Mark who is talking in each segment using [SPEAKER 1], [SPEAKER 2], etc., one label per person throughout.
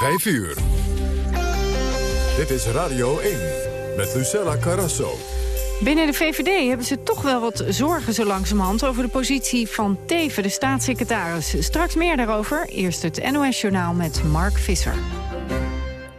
[SPEAKER 1] 5 uur. Dit is Radio 1 met Lucella Carrasso.
[SPEAKER 2] Binnen de VVD hebben ze toch wel wat zorgen zo langzamerhand... over de positie van Teven, de staatssecretaris. Straks meer daarover. Eerst het NOS-journaal met Mark Visser.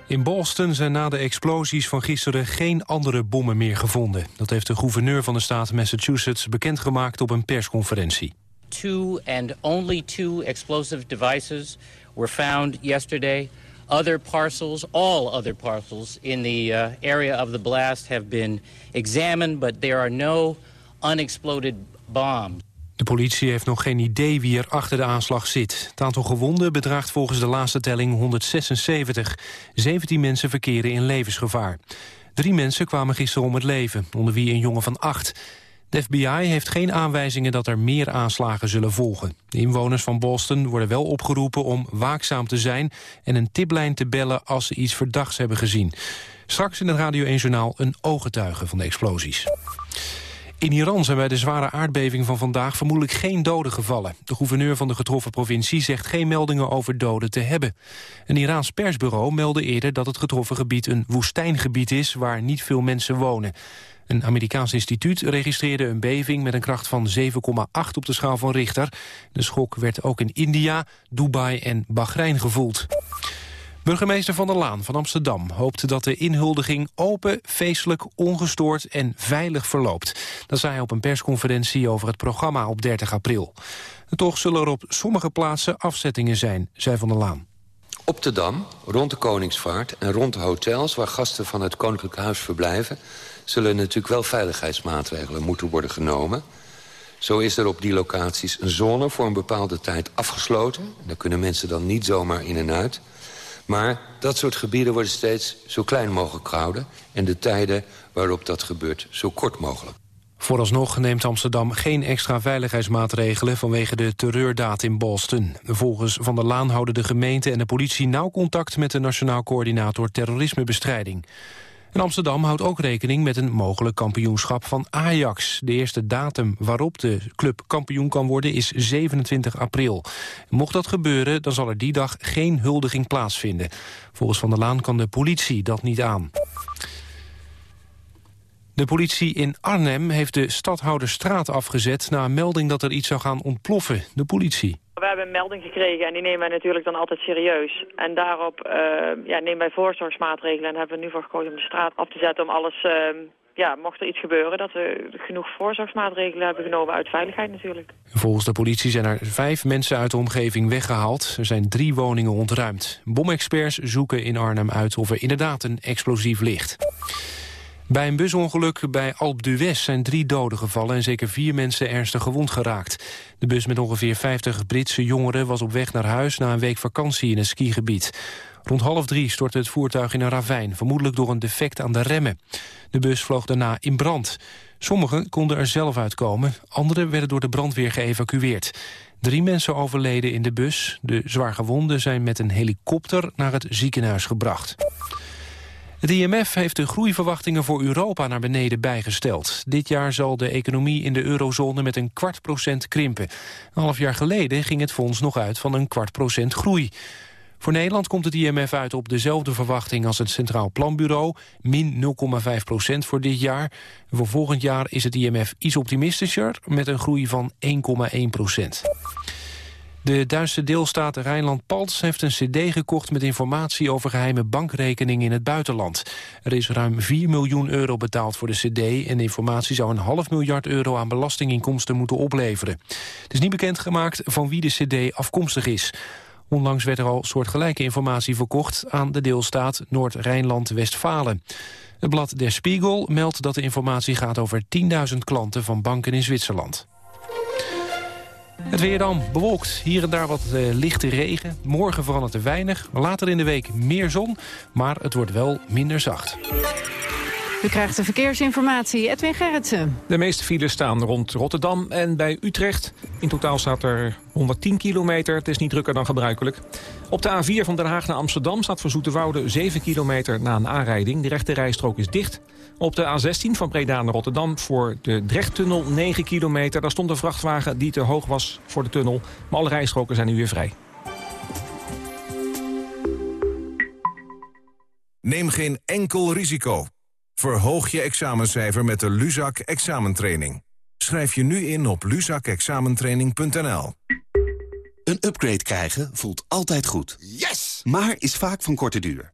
[SPEAKER 3] In Boston zijn na de explosies van gisteren geen andere bommen meer gevonden. Dat heeft de gouverneur van de staat Massachusetts bekendgemaakt op een persconferentie.
[SPEAKER 4] Two and only two explosive devices were found yesterday. Other parcels, all other parcels in the uh, area of the blast have been examined, but there are no unexploded bombs.
[SPEAKER 3] De politie heeft nog geen idee wie er achter de aanslag zit. Het aantal gewonden bedraagt volgens de laatste telling 176. 17 mensen verkeren in levensgevaar. Drie mensen kwamen gisteren om het leven, onder wie een jongen van acht. De FBI heeft geen aanwijzingen dat er meer aanslagen zullen volgen. De inwoners van Boston worden wel opgeroepen om waakzaam te zijn... en een tiplijn te bellen als ze iets verdachts hebben gezien. Straks in het Radio 1 Journaal een ooggetuige van de explosies. In Iran zijn bij de zware aardbeving van vandaag vermoedelijk geen doden gevallen. De gouverneur van de getroffen provincie zegt geen meldingen over doden te hebben. Een Iraans persbureau meldde eerder dat het getroffen gebied een woestijngebied is waar niet veel mensen wonen. Een Amerikaans instituut registreerde een beving met een kracht van 7,8 op de schaal van Richter. De schok werd ook in India, Dubai en Bahrein gevoeld. Burgemeester Van der Laan van Amsterdam hoopt dat de inhuldiging open, feestelijk, ongestoord en veilig verloopt. Dat zei hij op een persconferentie over het programma op 30 april. Toch zullen er op sommige plaatsen afzettingen zijn, zei Van der Laan.
[SPEAKER 5] Op de Dam, rond de Koningsvaart en rond de hotels... waar gasten van het Koninklijk Huis verblijven... zullen natuurlijk wel veiligheidsmaatregelen moeten worden genomen. Zo is er op die locaties een zone voor een bepaalde tijd afgesloten. Daar kunnen mensen dan niet zomaar in en uit. Maar dat soort gebieden worden steeds zo klein mogelijk gehouden... en de tijden waarop dat gebeurt zo kort mogelijk.
[SPEAKER 3] Vooralsnog neemt Amsterdam geen extra veiligheidsmaatregelen... vanwege de terreurdaad in Boston. Volgens Van der Laan houden de gemeente en de politie nauw contact... met de Nationaal Coördinator Terrorismebestrijding. En Amsterdam houdt ook rekening met een mogelijk kampioenschap van Ajax. De eerste datum waarop de club kampioen kan worden is 27 april. Mocht dat gebeuren, dan zal er die dag geen huldiging plaatsvinden. Volgens Van der Laan kan de politie dat niet aan. De politie in Arnhem heeft de stadhouderstraat afgezet... na een melding dat er iets zou gaan ontploffen. De politie.
[SPEAKER 6] We hebben een melding gekregen en die nemen wij natuurlijk dan altijd serieus. En daarop uh, ja, nemen wij voorzorgsmaatregelen en hebben we nu voor gekozen om de straat af te zetten... om alles, uh, ja, mocht er iets gebeuren, dat we genoeg voorzorgsmaatregelen hebben genomen uit veiligheid natuurlijk.
[SPEAKER 3] Volgens de politie zijn er vijf mensen uit de omgeving weggehaald. Er zijn drie woningen ontruimd. Bomexperts zoeken in Arnhem uit of er inderdaad een explosief ligt. Bij een busongeluk bij Alp d'Huez zijn drie doden gevallen... en zeker vier mensen ernstig gewond geraakt. De bus met ongeveer 50 Britse jongeren was op weg naar huis... na een week vakantie in een skigebied. Rond half drie stortte het voertuig in een ravijn... vermoedelijk door een defect aan de remmen. De bus vloog daarna in brand. Sommigen konden er zelf uitkomen, anderen werden door de brandweer geëvacueerd. Drie mensen overleden in de bus. De zwaargewonden zijn met een helikopter naar het ziekenhuis gebracht. Het IMF heeft de groeiverwachtingen voor Europa naar beneden bijgesteld. Dit jaar zal de economie in de eurozone met een kwart procent krimpen. Een half jaar geleden ging het fonds nog uit van een kwart procent groei. Voor Nederland komt het IMF uit op dezelfde verwachting als het Centraal Planbureau, min 0,5 procent voor dit jaar. Voor volgend jaar is het IMF iets optimistischer met een groei van 1,1 procent. De Duitse deelstaat Rijnland-Palts heeft een cd gekocht... met informatie over geheime bankrekeningen in het buitenland. Er is ruim 4 miljoen euro betaald voor de cd... en de informatie zou een half miljard euro aan belastinginkomsten moeten opleveren. Het is niet bekendgemaakt van wie de cd afkomstig is. Onlangs werd er al soortgelijke informatie verkocht... aan de deelstaat Noord-Rijnland-Westfalen. Het blad Der Spiegel meldt dat de informatie gaat over 10.000 klanten van banken in Zwitserland. Het weer dan bewolkt. Hier en daar wat uh, lichte regen. Morgen verandert er weinig. Later in de week meer zon. Maar het wordt wel minder zacht.
[SPEAKER 2] U krijgt de verkeersinformatie. Edwin Gerritsen.
[SPEAKER 7] De meeste files staan rond Rotterdam en bij Utrecht. In totaal staat er 110 kilometer. Het is niet drukker dan gebruikelijk. Op de A4 van Den Haag naar Amsterdam staat voor Zoeterwoude 7 kilometer na een aanrijding. De rechte rijstrook is dicht. Op de A16 van Breda naar Rotterdam voor de Drechttunnel 9 kilometer. Daar stond een vrachtwagen die te hoog was voor de tunnel. Maar alle rijstroken zijn nu weer vrij.
[SPEAKER 8] Neem geen enkel risico. Verhoog je examencijfer met de Luzak examentraining. Schrijf je nu in op luzakexamentraining.nl.
[SPEAKER 9] Een upgrade krijgen voelt altijd goed.
[SPEAKER 10] Yes!
[SPEAKER 9] Maar is vaak van korte duur.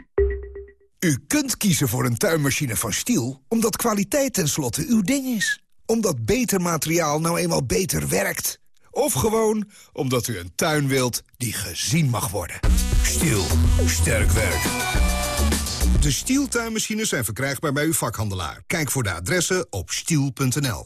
[SPEAKER 11] U kunt kiezen voor een tuinmachine van Stiel... omdat kwaliteit tenslotte uw ding is. Omdat beter materiaal nou eenmaal beter werkt. Of gewoon omdat u een tuin wilt die gezien mag worden. Stiel. Sterk werk. De Stiel tuinmachines zijn verkrijgbaar bij uw vakhandelaar. Kijk voor de adressen op stiel.nl.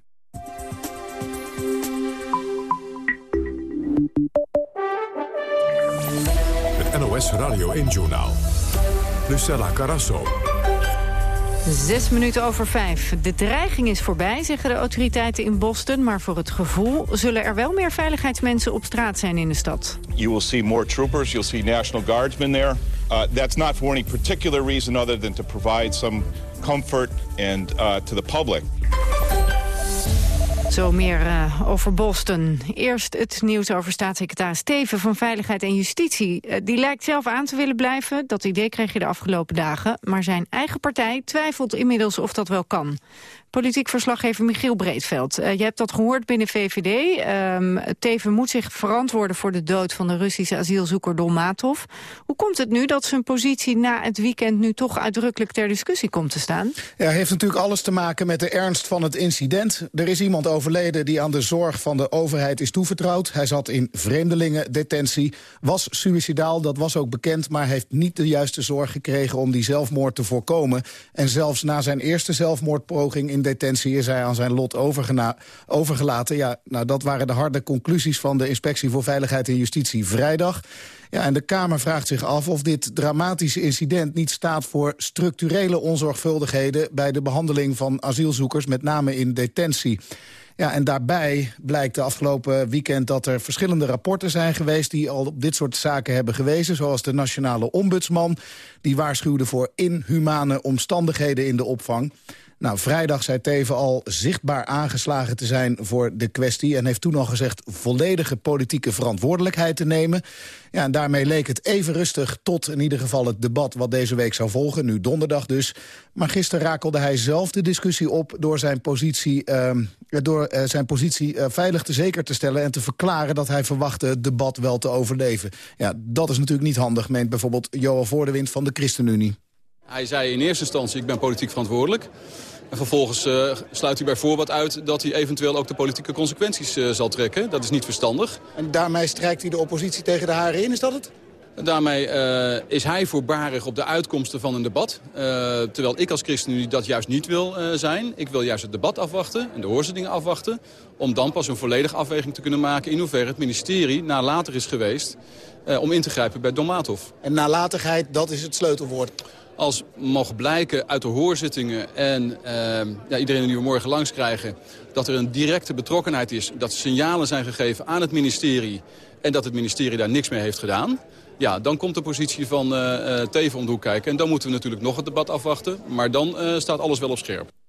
[SPEAKER 1] Het NOS Radio 1-journaal. Lucella Carasso.
[SPEAKER 2] Zes minuten over vijf. De dreiging is voorbij, zeggen de autoriteiten in Boston. Maar voor het gevoel zullen er wel meer veiligheidsmensen op straat zijn in de stad.
[SPEAKER 12] You will see more troopers, you'll see National Guardsmen there. Uh, that's not for any particular reason other than to provide some comfort and uh, to the public.
[SPEAKER 2] Zo meer uh, over Boston. Eerst het nieuws over staatssecretaris Steven van Veiligheid en Justitie. Uh, die lijkt zelf aan te willen blijven. Dat idee kreeg je de afgelopen dagen. Maar zijn eigen partij twijfelt inmiddels of dat wel kan. Politiek verslaggever Michiel Breedveld. Uh, je hebt dat gehoord binnen VVD. Um, Teven moet zich verantwoorden voor de dood van de Russische asielzoeker Dolmatov. Hoe komt het nu dat zijn positie na het weekend nu toch uitdrukkelijk ter discussie komt te staan?
[SPEAKER 13] Ja, heeft natuurlijk alles te maken met de ernst van het incident. Er is iemand overleden die aan de zorg van de overheid is toevertrouwd. Hij zat in vreemdelingendetentie, was suicidaal, dat was ook bekend... maar heeft niet de juiste zorg gekregen om die zelfmoord te voorkomen. En zelfs na zijn eerste zelfmoordpoging in detentie is hij aan zijn lot overgelaten. Ja, nou, dat waren de harde conclusies van de Inspectie voor Veiligheid en Justitie vrijdag. Ja, en de Kamer vraagt zich af of dit dramatische incident niet staat voor structurele onzorgvuldigheden bij de behandeling van asielzoekers, met name in detentie. Ja, en daarbij blijkt de afgelopen weekend dat er verschillende rapporten zijn geweest... die al op dit soort zaken hebben gewezen, zoals de Nationale Ombudsman. Die waarschuwde voor inhumane omstandigheden in de opvang. Nou, vrijdag zei Teven al zichtbaar aangeslagen te zijn voor de kwestie... en heeft toen al gezegd volledige politieke verantwoordelijkheid te nemen. Ja, en daarmee leek het even rustig tot in ieder geval het debat... wat deze week zou volgen, nu donderdag dus. Maar gisteren rakelde hij zelf de discussie op... door zijn positie, uh, door, uh, zijn positie uh, veilig te zeker te stellen... en te verklaren dat hij verwachtte het debat wel te overleven. Ja, dat is natuurlijk niet handig, meent bijvoorbeeld Johan Voordewind van de ChristenUnie.
[SPEAKER 14] Hij zei in eerste instantie, ik ben politiek verantwoordelijk... En vervolgens uh, sluit hij bij voorbaat uit dat hij eventueel ook de politieke consequenties uh, zal trekken. Dat is niet verstandig.
[SPEAKER 13] En daarmee strijkt hij de oppositie tegen de haren in, is dat het?
[SPEAKER 14] En daarmee uh, is hij voorbarig op de uitkomsten van een debat. terwijl ik als ChristenUnie dat juist niet wil zijn. Ik wil juist het debat afwachten en de hoorzittingen afwachten. Om dan pas een volledige afweging te kunnen maken in hoeverre het ministerie nalatig is geweest... om in te grijpen bij Domatov.
[SPEAKER 13] En nalatigheid, dat is het sleutelwoord
[SPEAKER 14] als mag blijken uit de hoorzittingen en uh, ja, iedereen die we morgen langs krijgen... dat er een directe betrokkenheid is, dat signalen zijn gegeven aan het ministerie... en dat het ministerie daar niks mee heeft gedaan... Ja, dan komt de positie van uh, uh, Teven om de hoek kijken. En dan moeten we natuurlijk nog het debat afwachten. Maar dan uh, staat alles wel op scherp.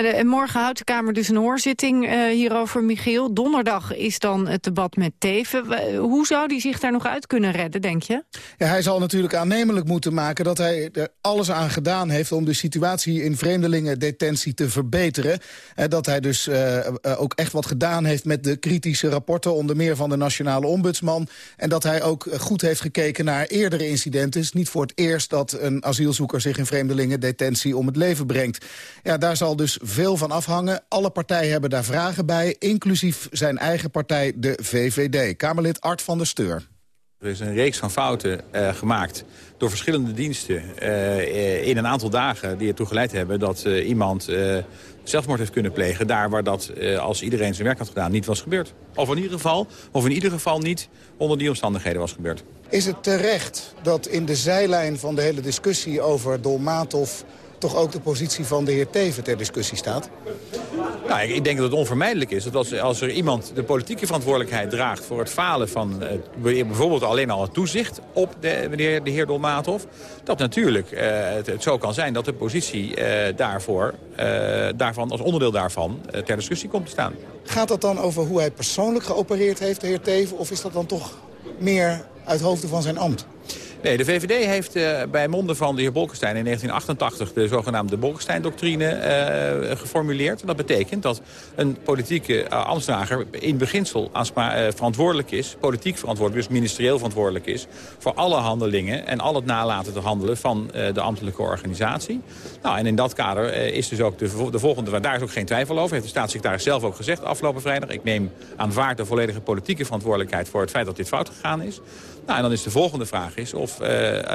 [SPEAKER 2] Ja, morgen houdt de Kamer dus een hoorzitting uh, hierover, Michiel. Donderdag is dan het debat met Teven. Hoe zou die zich daar nog uit kunnen redden, denk je?
[SPEAKER 13] Ja, hij zal natuurlijk aannemelijk moeten maken dat hij er alles aan gedaan heeft... om de situatie in vreemdelingendetentie te verbeteren. En dat hij dus uh, ook echt wat gedaan heeft met de kritische rapporten... onder meer van de Nationale Ombudsman. En dat hij ook goed heeft gekeken naar eerdere incidenten. Het is niet voor het eerst dat een asielzoeker zich in vreemdelingendetentie om het leven brengt. Ja, daar zal dus veel van afhangen. Alle partijen hebben daar vragen bij, inclusief zijn eigen partij, de VVD. Kamerlid Art van der Steur.
[SPEAKER 15] Er is een reeks van fouten uh, gemaakt door verschillende diensten uh, in een aantal dagen... die ertoe geleid hebben dat uh, iemand zelfmoord heeft kunnen plegen... daar waar dat, als iedereen zijn werk had gedaan, niet was gebeurd. Of in ieder geval, of in ieder geval niet onder die omstandigheden was gebeurd.
[SPEAKER 13] Is het terecht dat in de zijlijn van de hele discussie over Dolmatov toch ook de positie van de heer Teven ter discussie staat?
[SPEAKER 15] Nou, ik denk dat het onvermijdelijk is dat als, als er iemand de politieke verantwoordelijkheid draagt... voor het falen van uh, bijvoorbeeld alleen al het toezicht op de, heer, de heer Dolmatov... dat natuurlijk uh, het, het, zo kan zijn dat de positie uh, daarvoor, daarvan, als onderdeel daarvan ter discussie komt te staan.
[SPEAKER 13] Gaat dat dan over hoe hij persoonlijk geopereerd heeft, de heer Teven... of is dat dan toch meer uit hoofde van zijn ambt?
[SPEAKER 15] Nee, de VVD heeft uh, bij monden van de heer Bolkestein in 1988 de zogenaamde Bolkestein-doctrine uh, geformuleerd. Dat betekent dat een politieke uh, ambtsdrager in beginsel verantwoordelijk is, politiek verantwoordelijk, dus ministerieel verantwoordelijk is, voor alle handelingen en al het nalaten te handelen van de ambtelijke organisatie. Nou, en in dat kader is dus ook de, de volgende, daar is ook geen twijfel over, heeft de staatssecretaris zelf ook gezegd afgelopen vrijdag. Ik neem aanvaard de volledige politieke verantwoordelijkheid voor het feit dat dit fout gegaan is. Nou, en dan is de volgende vraag is of uh,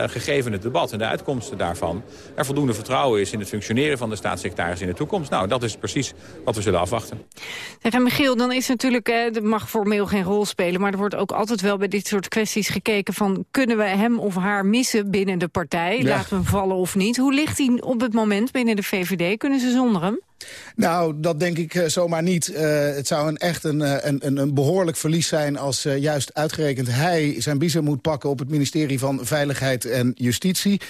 [SPEAKER 15] gegeven het debat en de uitkomsten daarvan... er voldoende vertrouwen is in het functioneren van de staatssecretaris in de toekomst. Nou, dat is precies wat we zullen afwachten.
[SPEAKER 2] Zeg, Michiel, dan is natuurlijk, eh, dat mag formeel geen rol spelen... maar er wordt ook altijd wel bij dit soort kwesties gekeken van... kunnen we hem of haar missen binnen de partij? Laten we hem vallen of niet? Hoe ligt hij op het moment binnen de VVD? Kunnen ze zonder hem?
[SPEAKER 13] Nou, dat denk ik uh, zomaar niet. Uh, het zou een, echt een, een, een behoorlijk verlies zijn... als juist uitgerekend hij zijn biezen moet pakken... op het ministerie van Veiligheid en Justitie.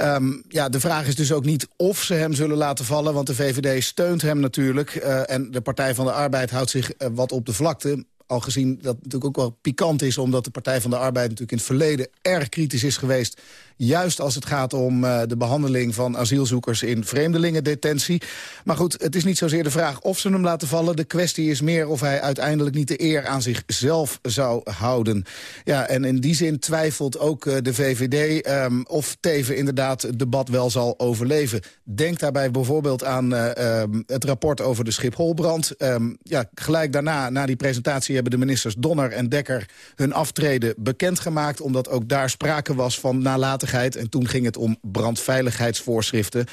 [SPEAKER 13] Um, ja, de vraag is dus ook niet of ze hem zullen laten vallen... want de VVD steunt hem natuurlijk. en de Partij van de Arbeid houdt zich wat op de vlakte al gezien dat natuurlijk ook wel pikant is... omdat de Partij van de Arbeid natuurlijk in het verleden erg kritisch is geweest Juist als het gaat om uh, de behandeling van asielzoekers in vreemdelingendetentie. Maar goed, het is niet zozeer de vraag of ze hem laten vallen. De kwestie is meer of hij uiteindelijk niet de eer aan zichzelf zou houden. Ja, en in die zin twijfelt ook uh, de VVD um, of Teven inderdaad het debat wel zal overleven. Denk daarbij bijvoorbeeld aan uh, um, het rapport over de Schipholbrand. Um, ja, gelijk daarna, na die presentatie, hebben de ministers Donner en Dekker hun aftreden bekendgemaakt. Omdat ook daar sprake was van nalatigheid en toen ging het om brandveiligheidsvoorschriften.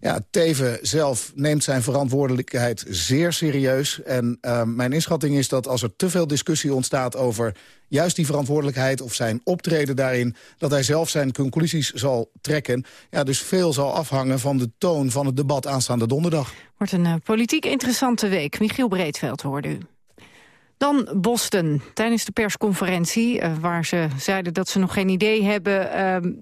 [SPEAKER 13] Ja, Teven zelf neemt zijn verantwoordelijkheid zeer serieus. En uh, mijn inschatting is dat als er te veel discussie ontstaat over juist die verantwoordelijkheid of zijn optreden daarin... dat hij zelf zijn conclusies zal trekken. Ja, dus veel zal afhangen van de toon van het debat aanstaande donderdag.
[SPEAKER 2] Wordt een uh, politiek interessante week. Michiel Breedveld hoorde u. Dan Boston. Tijdens de persconferentie, uh, waar ze zeiden dat ze nog geen idee hebben...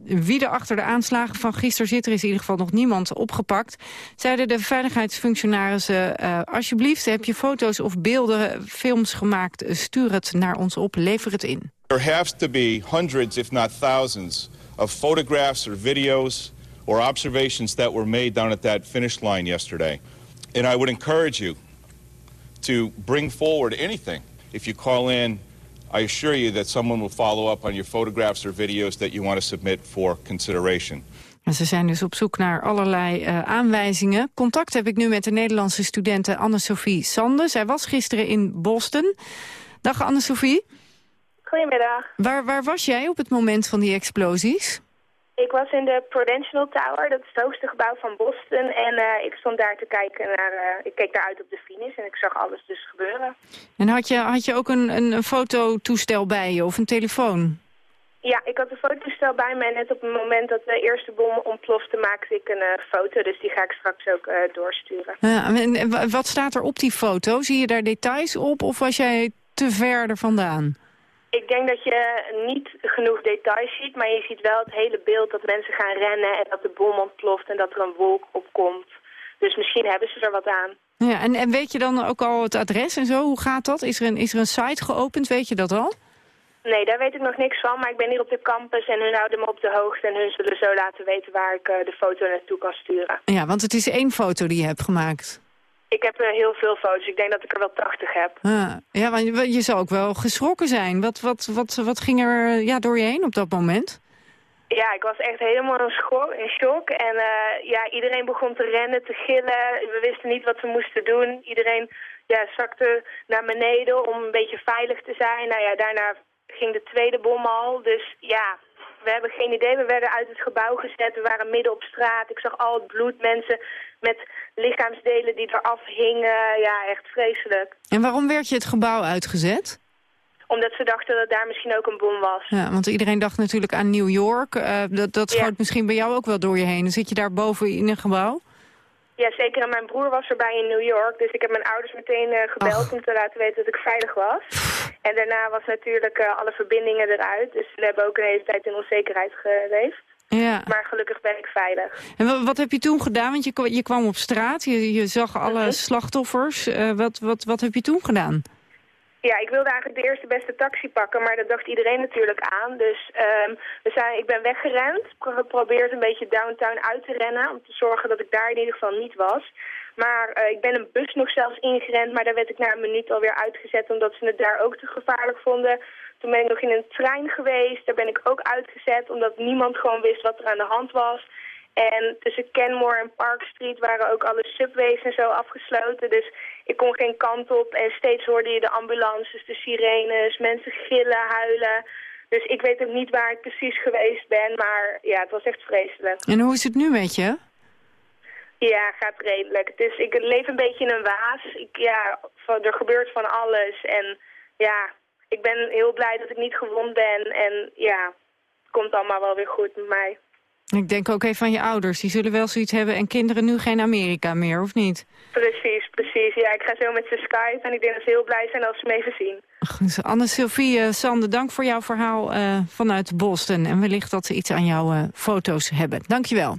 [SPEAKER 2] Uh, wie er achter de aanslagen van gisteren zit, er is in ieder geval nog niemand opgepakt... zeiden de veiligheidsfunctionarissen, uh, alsjeblieft, heb je foto's of beelden, films gemaakt... stuur het naar ons op, lever het in.
[SPEAKER 12] There has to be hundreds, if not thousands, of photographs or videos... or observations that were made down at that finish line yesterday. And I would encourage you to bring forward anything. If you call in, I assure you that someone will follow up on your photographs or videos that you want to submit for consideration.
[SPEAKER 2] En ze zijn dus op zoek naar allerlei uh, aanwijzingen. Contact heb ik nu met de Nederlandse studente Anne-Sophie Sande. Zij was gisteren in Boston. Dag Anne-Sophie.
[SPEAKER 16] Goedemiddag.
[SPEAKER 2] Waar, waar was jij op het moment van die explosies?
[SPEAKER 16] Ik was in de Prudential Tower, dat is het hoogste gebouw van Boston. En uh, ik stond daar te kijken naar, uh, ik keek daar uit op de finish en ik zag alles dus gebeuren.
[SPEAKER 2] En had je, had je ook een, een, een fototoestel bij je of een telefoon?
[SPEAKER 16] Ja, ik had een fototoestel bij me en net op het moment dat de eerste bom ontplofte maakte ik een uh, foto. Dus die ga ik straks ook doorsturen.
[SPEAKER 2] Ja, en wat staat er op die foto? Zie je daar details op of was jij te ver er vandaan?
[SPEAKER 16] Ik denk dat je niet genoeg details ziet, maar je ziet wel het hele beeld dat mensen gaan rennen en dat de bom ontploft en dat er een wolk opkomt. Dus misschien hebben ze er wat aan.
[SPEAKER 2] Ja, en, en weet je dan ook al het adres en zo? Hoe gaat dat? Is er een, is er een site geopend? Weet je dat al?
[SPEAKER 16] Nee, daar weet ik nog niks van, maar ik ben hier op de campus en hun houden me op de hoogte en hun zullen zo laten weten waar ik eh, de foto naartoe kan sturen.
[SPEAKER 2] Ja, want het is één foto die je hebt gemaakt.
[SPEAKER 16] Ik heb uh, heel veel foto's, ik denk dat ik er wel 80 heb.
[SPEAKER 2] Ah, ja, want je, je zou ook wel geschrokken zijn. Wat, wat, wat, wat ging er ja, door je heen op dat moment?
[SPEAKER 16] Ja, ik was echt helemaal in, shock. In shock. En uh, ja, iedereen begon te rennen, te gillen. We wisten niet wat we moesten doen. Iedereen ja, zakte naar beneden om een beetje veilig te zijn. Nou ja, daarna ging de tweede bom al. Dus ja, we hebben geen idee. We werden uit het gebouw gezet. We waren midden op straat. Ik zag al het bloed. Mensen met lichaamsdelen die eraf hingen. Ja, echt vreselijk.
[SPEAKER 2] En waarom werd je het gebouw uitgezet?
[SPEAKER 16] Omdat ze dachten dat daar misschien ook een bom was.
[SPEAKER 2] Ja, want iedereen dacht natuurlijk aan New York. Uh, dat dat schoot misschien bij jou ook wel door je heen. Dan zit je daar boven in een gebouw?
[SPEAKER 16] Ja, zeker. En mijn broer was erbij in New York. Dus ik heb mijn ouders meteen uh, gebeld Ach. om te laten weten dat ik veilig was. En daarna was natuurlijk uh, alle verbindingen eruit. Dus we hebben ook een hele tijd in onzekerheid geleefd.
[SPEAKER 2] Ja.
[SPEAKER 16] Maar gelukkig ben ik veilig.
[SPEAKER 2] En wat, heb je toen gedaan? Want je, je kwam op straat, je, je zag alle -hmm. slachtoffers. Uh, wat, wat, wat heb je toen gedaan?
[SPEAKER 16] Ja, ik wilde eigenlijk de eerste beste taxi pakken, maar dat dacht iedereen natuurlijk aan. Dus um, we zijn, ik ben weggerend, geprobeerd een beetje downtown uit te rennen... om te zorgen dat ik daar in ieder geval niet was. Maar uh, ik ben een bus nog zelfs ingerend, maar daar werd ik na een minuut alweer uitgezet... omdat ze het daar ook te gevaarlijk vonden. Toen ben ik nog in een trein geweest, daar ben ik ook uitgezet... omdat niemand gewoon wist wat er aan de hand was... En tussen Kenmore en Park Street waren ook alle subways en zo afgesloten. Dus ik kon geen kant op en steeds hoorde je de ambulances, de sirenes, mensen gillen, huilen. Dus ik weet ook niet waar ik precies geweest ben, maar ja, het was echt vreselijk.
[SPEAKER 2] En hoe is het nu met je?
[SPEAKER 16] Ja, gaat redelijk. Is, ik leef een beetje in een waas. Ik, ja, er gebeurt van alles en ja, ik ben heel blij dat ik niet gewond ben en ja, het komt allemaal wel weer goed met mij.
[SPEAKER 2] Ik denk ook even aan je ouders. Die zullen wel zoiets hebben en kinderen nu geen Amerika meer, of niet?
[SPEAKER 16] Precies, precies. Ja, ik ga zo met ze Skype en ik denk dat ze heel blij zijn als ze me even zien.
[SPEAKER 2] Anne-Sophie, uh, Sander, dank voor jouw verhaal uh, vanuit Boston. En wellicht dat ze iets aan jouw uh, foto's hebben. Dankjewel.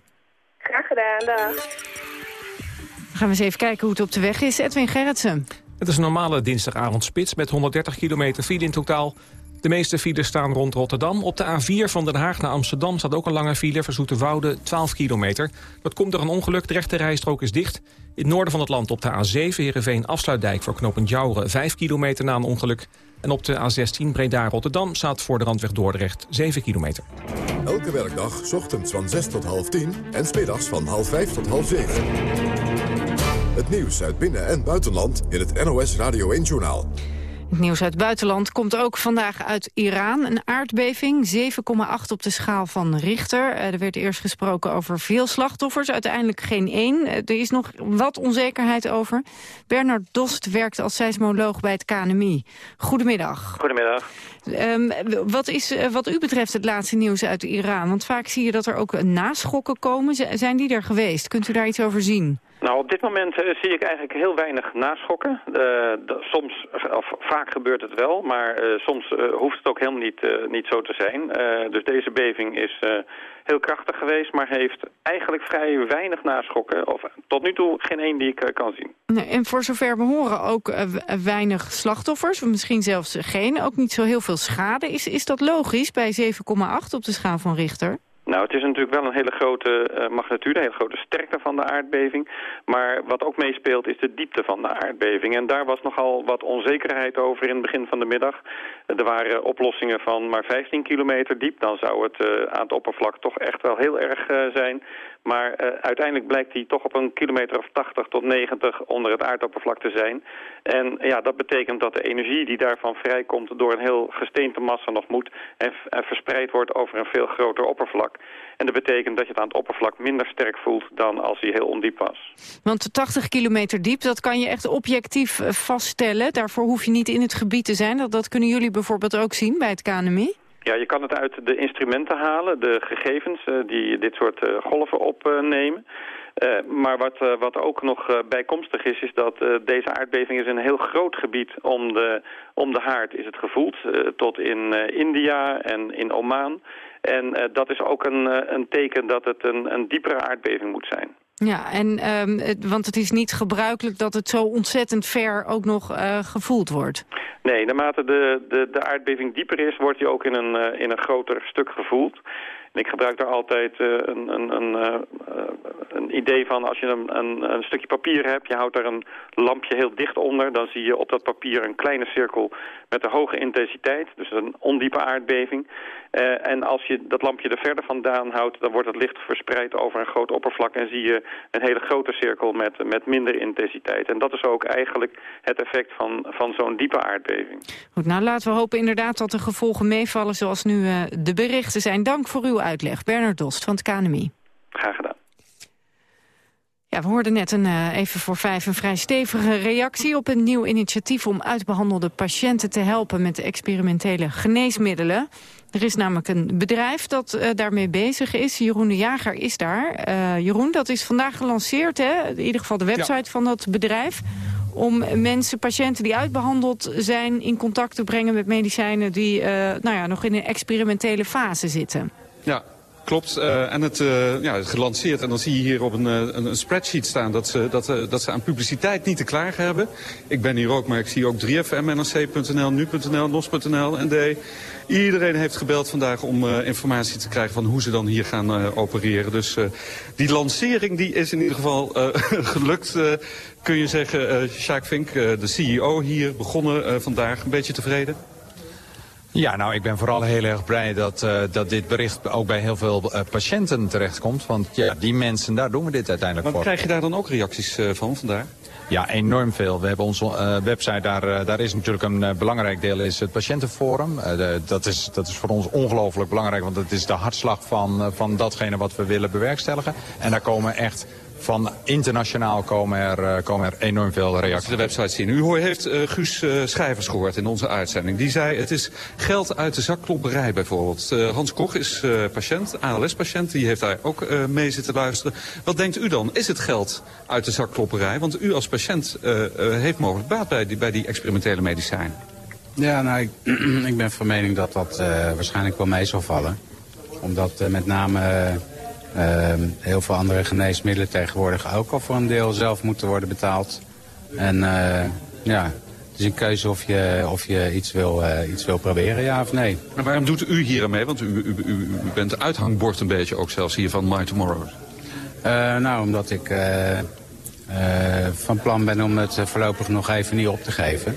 [SPEAKER 16] Graag gedaan, dag.
[SPEAKER 2] Dan gaan we eens even kijken hoe het op de weg is. Edwin Gerritsen.
[SPEAKER 7] Het is een normale dinsdagavondspits met 130 kilometer file in totaal. De meeste files staan rond Rotterdam. Op de A4 van Den Haag naar Amsterdam staat ook een lange file... voor Zoeterwoude, 12 kilometer. Dat komt door een ongeluk, de rechte rijstrook is dicht. In het noorden van het land op de A7 Heerenveen Afsluitdijk... voor knooppunt Jouren, 5 kilometer na een ongeluk. En op de A16 Breda-Rotterdam staat voor de randweg Dordrecht 7 kilometer.
[SPEAKER 1] Elke werkdag, ochtends van 6 tot half 10 en smiddags van half 5 tot half 7. Het nieuws uit binnen- en buitenland in het NOS Radio 1-journaal.
[SPEAKER 2] Het nieuws uit het buitenland komt ook vandaag uit Iran. Een aardbeving, 7,8 op de schaal van Richter. Er werd eerst gesproken over veel slachtoffers, uiteindelijk geen één. Er is nog wat onzekerheid over. Bernard Dost werkt als seismoloog bij het KNMI. Goedemiddag.
[SPEAKER 17] Goedemiddag.
[SPEAKER 2] Um, wat is wat u betreft het laatste nieuws uit Iran? Want vaak zie je dat er ook naschokken komen. Zijn die er geweest? Kunt u daar iets over zien?
[SPEAKER 17] Nou, op dit moment uh, zie ik eigenlijk heel weinig naschokken. Uh, soms, of vaak gebeurt het wel, maar uh, soms hoeft het ook helemaal niet, niet zo te zijn. dus deze beving is heel krachtig geweest, maar heeft eigenlijk vrij weinig naschokken. Of tot nu toe geen één die ik kan zien.
[SPEAKER 2] Nee, en voor zover we horen ook weinig slachtoffers, misschien zelfs geen. Ook niet zo heel veel schade. Is, is dat logisch bij 7,8 op de schaal van Richter?
[SPEAKER 17] Nou, het is natuurlijk wel een hele grote uh, magnitude, een hele grote sterkte van de aardbeving. Maar wat ook meespeelt is de diepte van de aardbeving. En daar was nogal wat onzekerheid over in het begin van de middag. Er waren oplossingen van maar 15 kilometer diep. Dan zou het uh, aan het oppervlak toch echt wel heel erg uh, zijn. Maar uh, uiteindelijk blijkt hij toch op een kilometer of 80 tot 90 onder het aardoppervlak te zijn. En ja, dat betekent dat de energie die daarvan vrijkomt door een heel gesteentemassa nog moet en, verspreid wordt over een veel groter oppervlak. En dat betekent dat je het aan het oppervlak minder sterk voelt dan als hij heel ondiep was.
[SPEAKER 2] Want 80 kilometer diep, dat kan je echt objectief vaststellen. Daarvoor hoef je niet in het gebied te zijn. Dat, dat kunnen jullie bijvoorbeeld ook zien bij het KNMI?
[SPEAKER 17] Ja, je kan het uit de instrumenten halen, de gegevens uh, die dit soort uh, golven opnemen. Uh, maar wat, wat ook nog bijkomstig is, is dat deze aardbeving is een heel groot gebied om de, om de haard is het gevoeld. tot in India en in Oman. En dat is ook een, een teken dat het een, een diepere aardbeving moet zijn.
[SPEAKER 2] Ja, en, het, want het is niet gebruikelijk dat het zo ontzettend ver ook nog uh, gevoeld wordt.
[SPEAKER 17] Nee, naarmate de, de, de aardbeving dieper is, wordt hij ook in een, uh, in een groter stuk gevoeld. En ik gebruik daar altijd uh, een, een, een, een, idee van als je een, een, stukje papier hebt, je houdt daar een lampje heel dicht onder, dan zie je op dat papier een kleine cirkel met een hoge intensiteit, dus een ondiepe aardbeving. Uh, en als je dat lampje er verder vandaan houdt, dan wordt het licht verspreid over een groot oppervlak en zie je een hele grote cirkel met, met minder intensiteit. En dat is ook eigenlijk het effect van, van zo'n diepe aardbeving.
[SPEAKER 2] Goed, nou laten we hopen inderdaad dat de gevolgen meevallen zoals nu uh, de berichten zijn. Dank voor uw uitleg. Bernard Dost van het KNMI.
[SPEAKER 17] Graag gedaan.
[SPEAKER 2] Ja, we hoorden net een, uh, even voor vijf een vrij stevige reactie op een nieuw initiatief om uitbehandelde patiënten te helpen met experimentele geneesmiddelen. Er is namelijk een bedrijf dat uh, daarmee bezig is. Jeroen de Jager is daar. Uh, Jeroen, dat is vandaag gelanceerd, hè? in ieder geval de website ja. van dat bedrijf om mensen, patiënten die uitbehandeld zijn... in contact te brengen met medicijnen die nou ja, nog in een experimentele fase zitten.
[SPEAKER 18] Ja, Klopt, uh, en het, uh, ja, gelanceerd. En dan zie je hier op een, een, een spreadsheet staan dat ze, dat, dat ze aan publiciteit niet te klagen hebben. Ik ben hier ook, maar ik zie ook 3FM, NRC.nl, Nu.nl, NOS.nl, ND. Iedereen heeft gebeld vandaag om informatie te krijgen van hoe ze dan hier gaan opereren. Dus die lancering die is in ieder geval gelukt, kun je zeggen. Sjaak Vink, de CEO hier, begonnen vandaag. Een beetje tevreden?
[SPEAKER 15] Ja, nou, ik ben vooral heel erg blij dat, uh, dat dit bericht ook bij heel veel uh, patiënten terechtkomt. Want ja, die mensen, daar doen we dit uiteindelijk
[SPEAKER 18] maar
[SPEAKER 15] voor.
[SPEAKER 18] krijg je daar dan ook reacties uh, van vandaag?
[SPEAKER 15] Ja, enorm veel. We hebben onze website, daar, daar is natuurlijk een belangrijk deel, is het patiëntenforum. De, dat, is, dat is voor ons ongelooflijk belangrijk, want het is de hartslag van, van datgene wat we willen bewerkstelligen. En daar komen echt van internationaal komen er, uh, komen er enorm veel reacties.
[SPEAKER 18] De website zien. U heeft uh, Guus uh, Schrijvers gehoord in onze uitzending. Die zei het is geld uit de zakklopperij bijvoorbeeld. Hans Koch is patiënt, ALS-patiënt. Die heeft daar ook mee zitten luisteren. Wat denkt u dan? Is het geld uit de zakklopperij? Want u als patiënt heeft mogelijk baat bij die, bij die experimentele medicijnen.
[SPEAKER 1] Ja, nou, ik, ik ben van mening dat dat waarschijnlijk wel mee zal vallen. Omdat met name... Uh, heel veel andere geneesmiddelen tegenwoordig ook al voor een deel zelf moeten worden betaald. En uh, ja, het is een keuze of je, of je iets, wil, uh, iets wil proberen, ja of nee.
[SPEAKER 18] Maar waarom doet u hier aan mee? Want u, u, u, bent uithangbord een beetje ook zelfs hier van My Tomorrow.
[SPEAKER 1] nou, omdat ik van plan ben om het voorlopig nog even niet op te geven.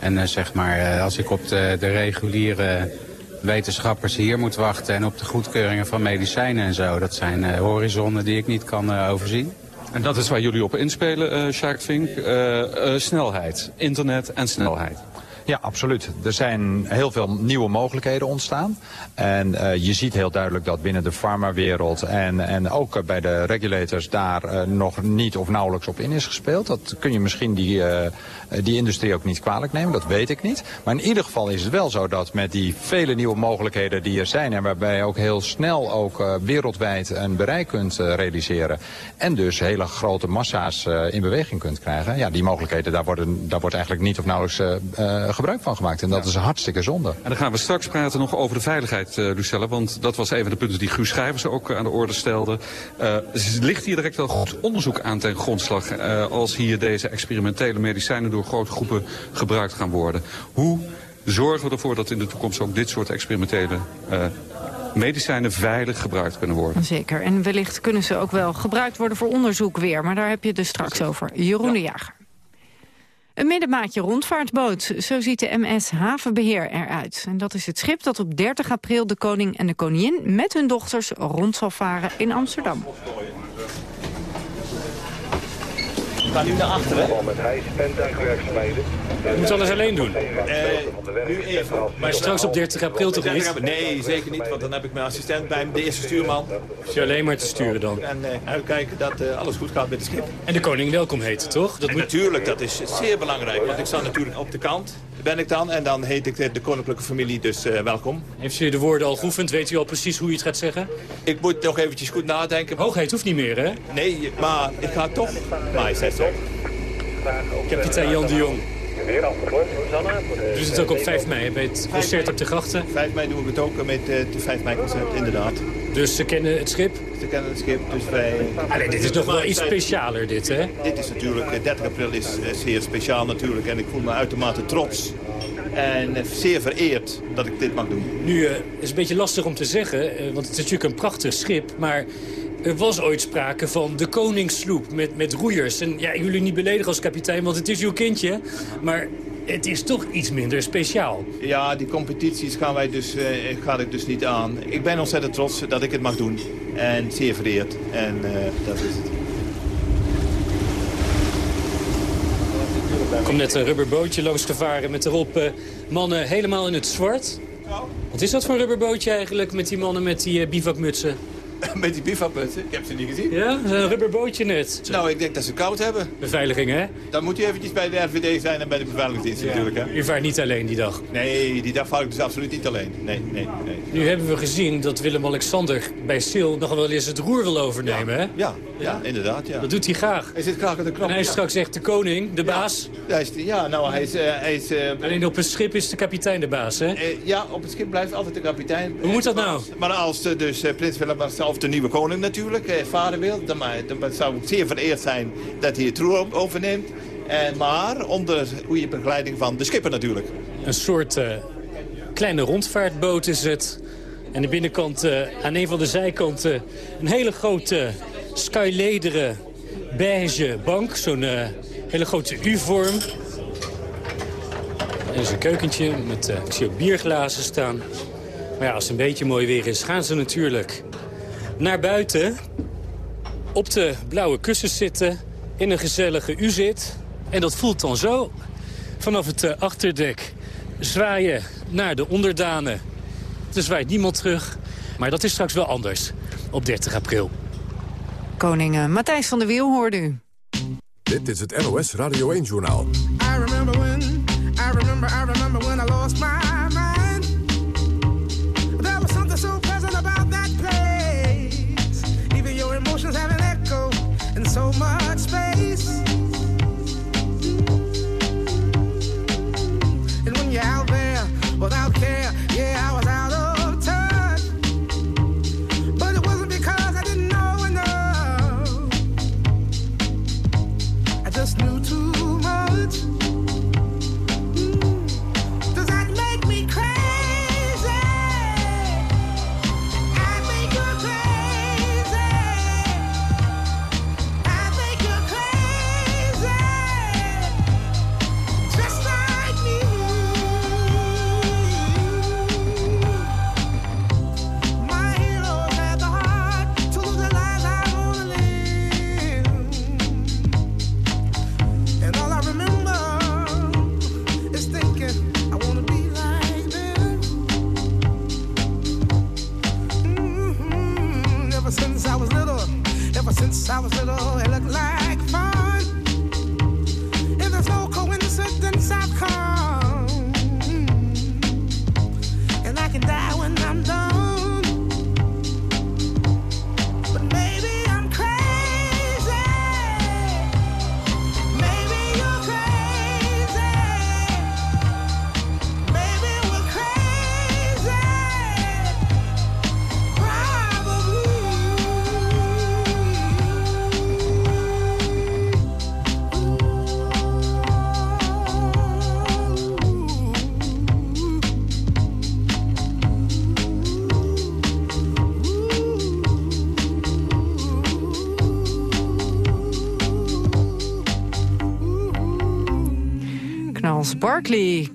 [SPEAKER 1] En zeg maar, als ik op de, de reguliere wetenschappers hier moet wachten en op de goedkeuringen van medicijnen en zo. Dat zijn uh, horizonnen die ik niet kan uh, overzien.
[SPEAKER 18] En dat is waar jullie op inspelen, uh, Vink. snelheid, internet en snelheid.
[SPEAKER 15] Ja, absoluut. Er zijn heel veel nieuwe mogelijkheden ontstaan. En uh, je ziet heel duidelijk dat binnen de farmawereld en, en ook bij de regulators daar uh, nog niet of nauwelijks op in is gespeeld. Dat kun je misschien die, die industrie ook niet kwalijk nemen, dat weet ik niet. Maar in ieder geval is het wel zo dat met die vele nieuwe mogelijkheden die er zijn... en waarbij je ook heel snel ook wereldwijd een bereik kunt realiseren... en dus hele grote massa's in beweging kunt krijgen... ja, die mogelijkheden, daar, worden, daar wordt eigenlijk niet of nauwelijks gebruik van gemaakt. En dat ja. is hartstikke zonde.
[SPEAKER 18] En dan gaan we straks praten nog over de veiligheid, uh, Lucelle. Want dat was een van de punten die Guus Schrijvers ook uh, aan de orde stelde. Uh, ligt hier direct wel goed onderzoek aan ten grondslag... als hier deze experimentele medicijnen door grote groepen gebruikt gaan worden. Hoe zorgen we ervoor dat in de toekomst ook dit soort experimentele medicijnen veilig gebruikt kunnen worden.
[SPEAKER 2] Zeker. En wellicht kunnen ze ook wel gebruikt worden voor onderzoek weer. Maar daar heb je het dus straks over. Jeroen ja. de Jager. Een middenmaatje rondvaartboot, zo ziet de MS Havenbeheer eruit. En dat is het schip dat op 30 april de koning en de koningin... met hun dochters rond zal varen in Amsterdam.
[SPEAKER 19] We gaan nu naar achteren.
[SPEAKER 20] Je moet alles alleen doen.
[SPEAKER 19] Uh, nu even.
[SPEAKER 20] Maar straks op 30 april toch niet?
[SPEAKER 19] Nee, zeker niet, want dan heb ik mijn assistent bij me, de eerste stuurman.
[SPEAKER 20] Is je alleen maar te sturen dan?
[SPEAKER 19] En uh, uitkijken dat uh, alles goed gaat met het schip.
[SPEAKER 20] En de koning welkom heten, toch?
[SPEAKER 19] Dat moet... Natuurlijk, dat is zeer belangrijk, want ik sta natuurlijk op de kant. Ben ik dan en dan heet ik de, koninklijke familie dus welkom.
[SPEAKER 20] Heeft u de woorden al geoefend? Weet u al precies hoe je het gaat zeggen?
[SPEAKER 19] Ik moet nog eventjes goed nadenken.
[SPEAKER 20] Hoogheid hoeft niet meer, hè?
[SPEAKER 19] Nee, maar ik ga toch majesteit op.
[SPEAKER 20] Kapitein Jan de Jong. Dus het ook op 5 mei bij het concert op de grachten?
[SPEAKER 19] 5 mei doen we het ook met het 5 mei concert, inderdaad.
[SPEAKER 20] Dus ze kennen het schip?
[SPEAKER 19] Ze kennen het schip, dus wij...
[SPEAKER 20] Allee, dit is toch wel iets specialer, dit, hè?
[SPEAKER 19] Dit is natuurlijk, eh, 30 april is eh, zeer speciaal natuurlijk. En ik voel me uitermate trots en eh, zeer vereerd dat ik dit mag doen.
[SPEAKER 20] Nu eh, is het een beetje lastig om te zeggen, eh, want het is natuurlijk een prachtig schip, maar... Er was ooit sprake van de koningssloep met, met roeiers. En ja, ik wil u niet beledigen als kapitein, want het is uw kindje. Maar het is toch iets minder speciaal.
[SPEAKER 19] Ja, die competities gaan wij dus, eh, ga ik dus niet aan. Ik ben ontzettend trots dat ik het mag doen. En zeer vereerd. En eh, dat is het.
[SPEAKER 20] Er komt net een rubberbootje langs gevaren met erop eh, mannen helemaal in het zwart. Wat is dat voor een rubberbootje eigenlijk met die mannen met die bivakmutsen?
[SPEAKER 19] Met die bivakmutsen? Ik heb ze niet gezien.
[SPEAKER 20] Ja, een rubberbootje net.
[SPEAKER 19] Nou, ik denk dat ze koud hebben.
[SPEAKER 20] Beveiliging, hè?
[SPEAKER 19] Dan moet je eventjes bij de RVD zijn en bij de beveiligingsdienst natuurlijk. Hè?
[SPEAKER 20] U vaart niet alleen die dag?
[SPEAKER 19] Nee, die dag vaar ik dus absoluut niet alleen. Nee, nee, nee.
[SPEAKER 20] Nu hebben we gezien dat Willem-Alexander bij Sil nog wel eens het roer wil overnemen, hè?
[SPEAKER 19] Ja, ja, inderdaad. Ja.
[SPEAKER 20] Dat doet hij graag.
[SPEAKER 19] Hij zit graag aan de knop.
[SPEAKER 20] En hij is
[SPEAKER 19] ja.
[SPEAKER 20] straks echt de koning, de baas.
[SPEAKER 19] Hij is, ja, nou, hij is... eh, hij is eh,
[SPEAKER 20] Alleen op een schip is de kapitein de baas, hè?
[SPEAKER 19] eh, ja, op het schip blijft altijd de kapitein.
[SPEAKER 20] Hoe moet dat nou?
[SPEAKER 19] Maar als dus prins Willem zelf de nieuwe koning natuurlijk eh, varen wil... Dan, dan zou ik zeer vereerd zijn dat hij het roer overneemt. En maar onder goede begeleiding van de schipper natuurlijk.
[SPEAKER 20] Een soort eh, kleine rondvaartboot is het. En de binnenkant, eh, aan een van de zijkanten, een hele grote skylederen beige bank. Zo'n eh, hele grote U-vorm. Er is een keukentje met, eh, ik bierglazen staan. Maar ja, als het een beetje mooi weer is, gaan ze natuurlijk naar buiten. Op de blauwe kussens zitten, in een gezellige U-zit. En dat voelt dan zo. Vanaf het eh, achterdek zwaaien naar de onderdanen. Er zwaait niemand terug. Maar dat is straks wel anders op 30 april.
[SPEAKER 2] Koning eh, Matthijs van der Wiel hoorde u.
[SPEAKER 1] Dit is het NOS Radio 1-journaal.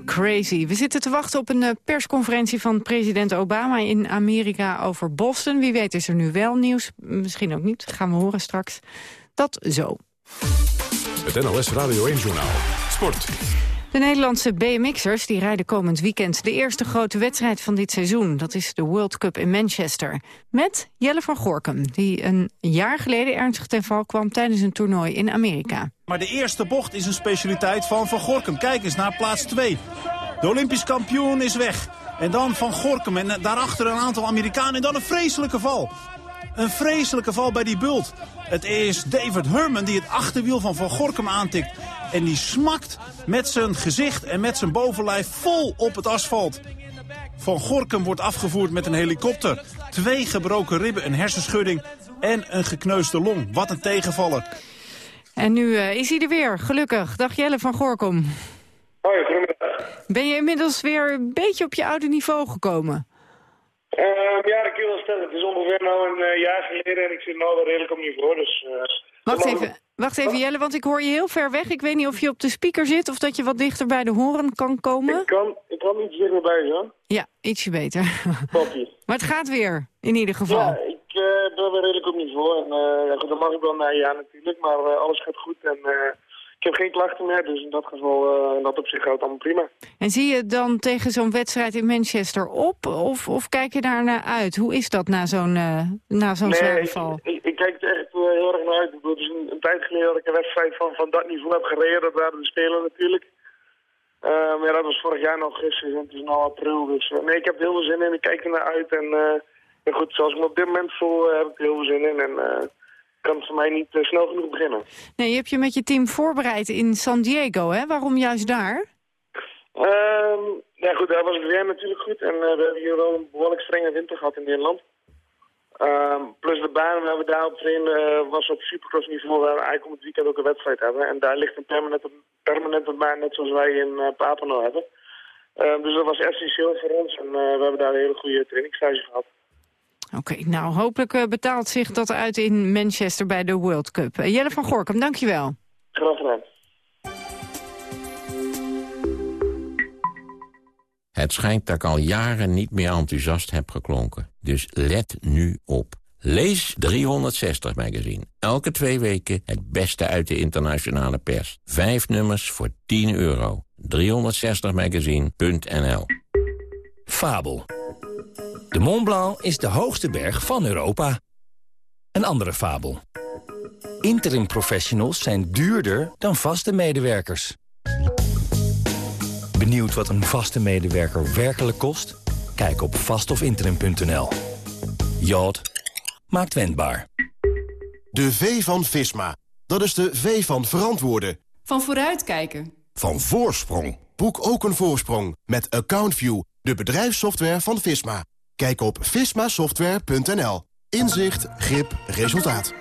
[SPEAKER 21] Crazy.
[SPEAKER 2] We zitten te wachten op een eh, persconferentie van president Obama in Amerika over Boston. Wie weet is er nu wel nieuws, misschien ook niet. Gaan we horen straks. Dat zo.
[SPEAKER 1] Het NOS Radio 1-journaal. Sport.
[SPEAKER 2] De Nederlandse BMX'ers die rijden komend weekend de eerste grote wedstrijd van dit seizoen. Dat is de World Cup in Manchester. Met Jelle van Gorkum, die een jaar geleden ernstig ten val kwam tijdens een toernooi in Amerika.
[SPEAKER 22] Maar de eerste bocht is een specialiteit van Van Gorkum. Kijk eens naar plaats 2. De Olympisch kampioen is weg. En dan Van Gorkum en daarachter een aantal Amerikanen. En dan een vreselijke val. Een vreselijke val bij die bult. Het is David Herman die het achterwiel van Van Gorkum aantikt. En die smakt met zijn gezicht en met zijn bovenlijf vol op het asfalt. Van Gorkum wordt afgevoerd met een helikopter. Twee gebroken ribben, een hersenschudding en een gekneusde long. Wat een tegenvaller.
[SPEAKER 2] En nu uh, is hij er weer, gelukkig. Dag Jelle van Gorkom.
[SPEAKER 23] Hoi, goedemiddag.
[SPEAKER 2] Ben je inmiddels weer een beetje op je oude niveau gekomen?
[SPEAKER 23] Uh, ja, ik kan wel stellen. Het is ongeveer nou een uh, jaar geleden en ik zit nu wel redelijk op niveau. Dus, uh,
[SPEAKER 2] wacht, even, wacht even, Jelle, want ik hoor je heel ver weg. Ik weet niet of je op de speaker zit of dat je wat dichter bij de horen kan komen.
[SPEAKER 23] Ik kan, ik kan iets dichterbij zo.
[SPEAKER 2] Ja, ietsje beter.
[SPEAKER 23] Papi.
[SPEAKER 2] maar het gaat weer, in ieder geval.
[SPEAKER 23] Ja, ik ben weer redelijk op niveau. En ja, goed, dat mag ik wel na een jaar natuurlijk, maar alles gaat goed en... Ik heb geen klachten meer, dus in dat geval, uh, in dat opzicht gaat het allemaal prima.
[SPEAKER 2] En zie je dan tegen zo'n wedstrijd in Manchester op, of, of kijk je daar naar uit? Hoe is dat na zo'n uh, na zo'n
[SPEAKER 23] nee, heel erg naar uit. Bedoel, dus een, een, tijd geleden dat ik een wedstrijd van, van dat niveau heb gereden. Dat waren de Spelen natuurlijk. maar ja, dat was vorig jaar nog gisteren en het is nu april. Dus nee, ik heb er heel veel zin in. Ik kijk er naar uit. En, en goed, zoals ik me op dit moment voel, heb ik er heel veel zin in. En, kan het voor mij niet snel genoeg beginnen.
[SPEAKER 2] Nee, je hebt je met je team voorbereid in San Diego, hè? Waarom juist daar?
[SPEAKER 23] Um, ja goed, daar was het weer natuurlijk goed. En uh, we hebben hier wel een behoorlijk strenge winter gehad in Nederland. Um, plus de baan waar we daarop trainen uh, was op supercross niveau waar we eigenlijk om het weekend ook een wedstrijd hebben. En daar ligt een permanente, permanente baan net zoals wij in uh, hebben. Uh, dus dat was essentieel voor ons en we hebben daar een hele goede trainingstage gehad.
[SPEAKER 2] Oké, okay, nou hopelijk betaalt zich dat uit in Manchester bij de World Cup. Jelle van Gorkum, dankjewel.
[SPEAKER 23] Graag gedaan.
[SPEAKER 24] Het schijnt dat ik al jaren niet meer enthousiast heb geklonken. Dus let nu op. Lees 360 magazine. Elke twee weken het beste uit de internationale pers. Vijf nummers voor 10 euro. 360magazine.nl
[SPEAKER 25] Fabel. De Mont Blanc is de hoogste berg van Europa. Een andere fabel. Interim professionals zijn duurder dan vaste medewerkers. Benieuwd wat een vaste medewerker werkelijk kost? Kijk op vastofinterim.nl. Jod maakt wendbaar.
[SPEAKER 26] De V van Visma. Dat is de V van verantwoorden.
[SPEAKER 27] Van vooruitkijken.
[SPEAKER 26] Van voorsprong. Boek ook een voorsprong met AccountView, de bedrijfssoftware van Visma. Kijk op vismasoftware.nl. Inzicht, grip, resultaat.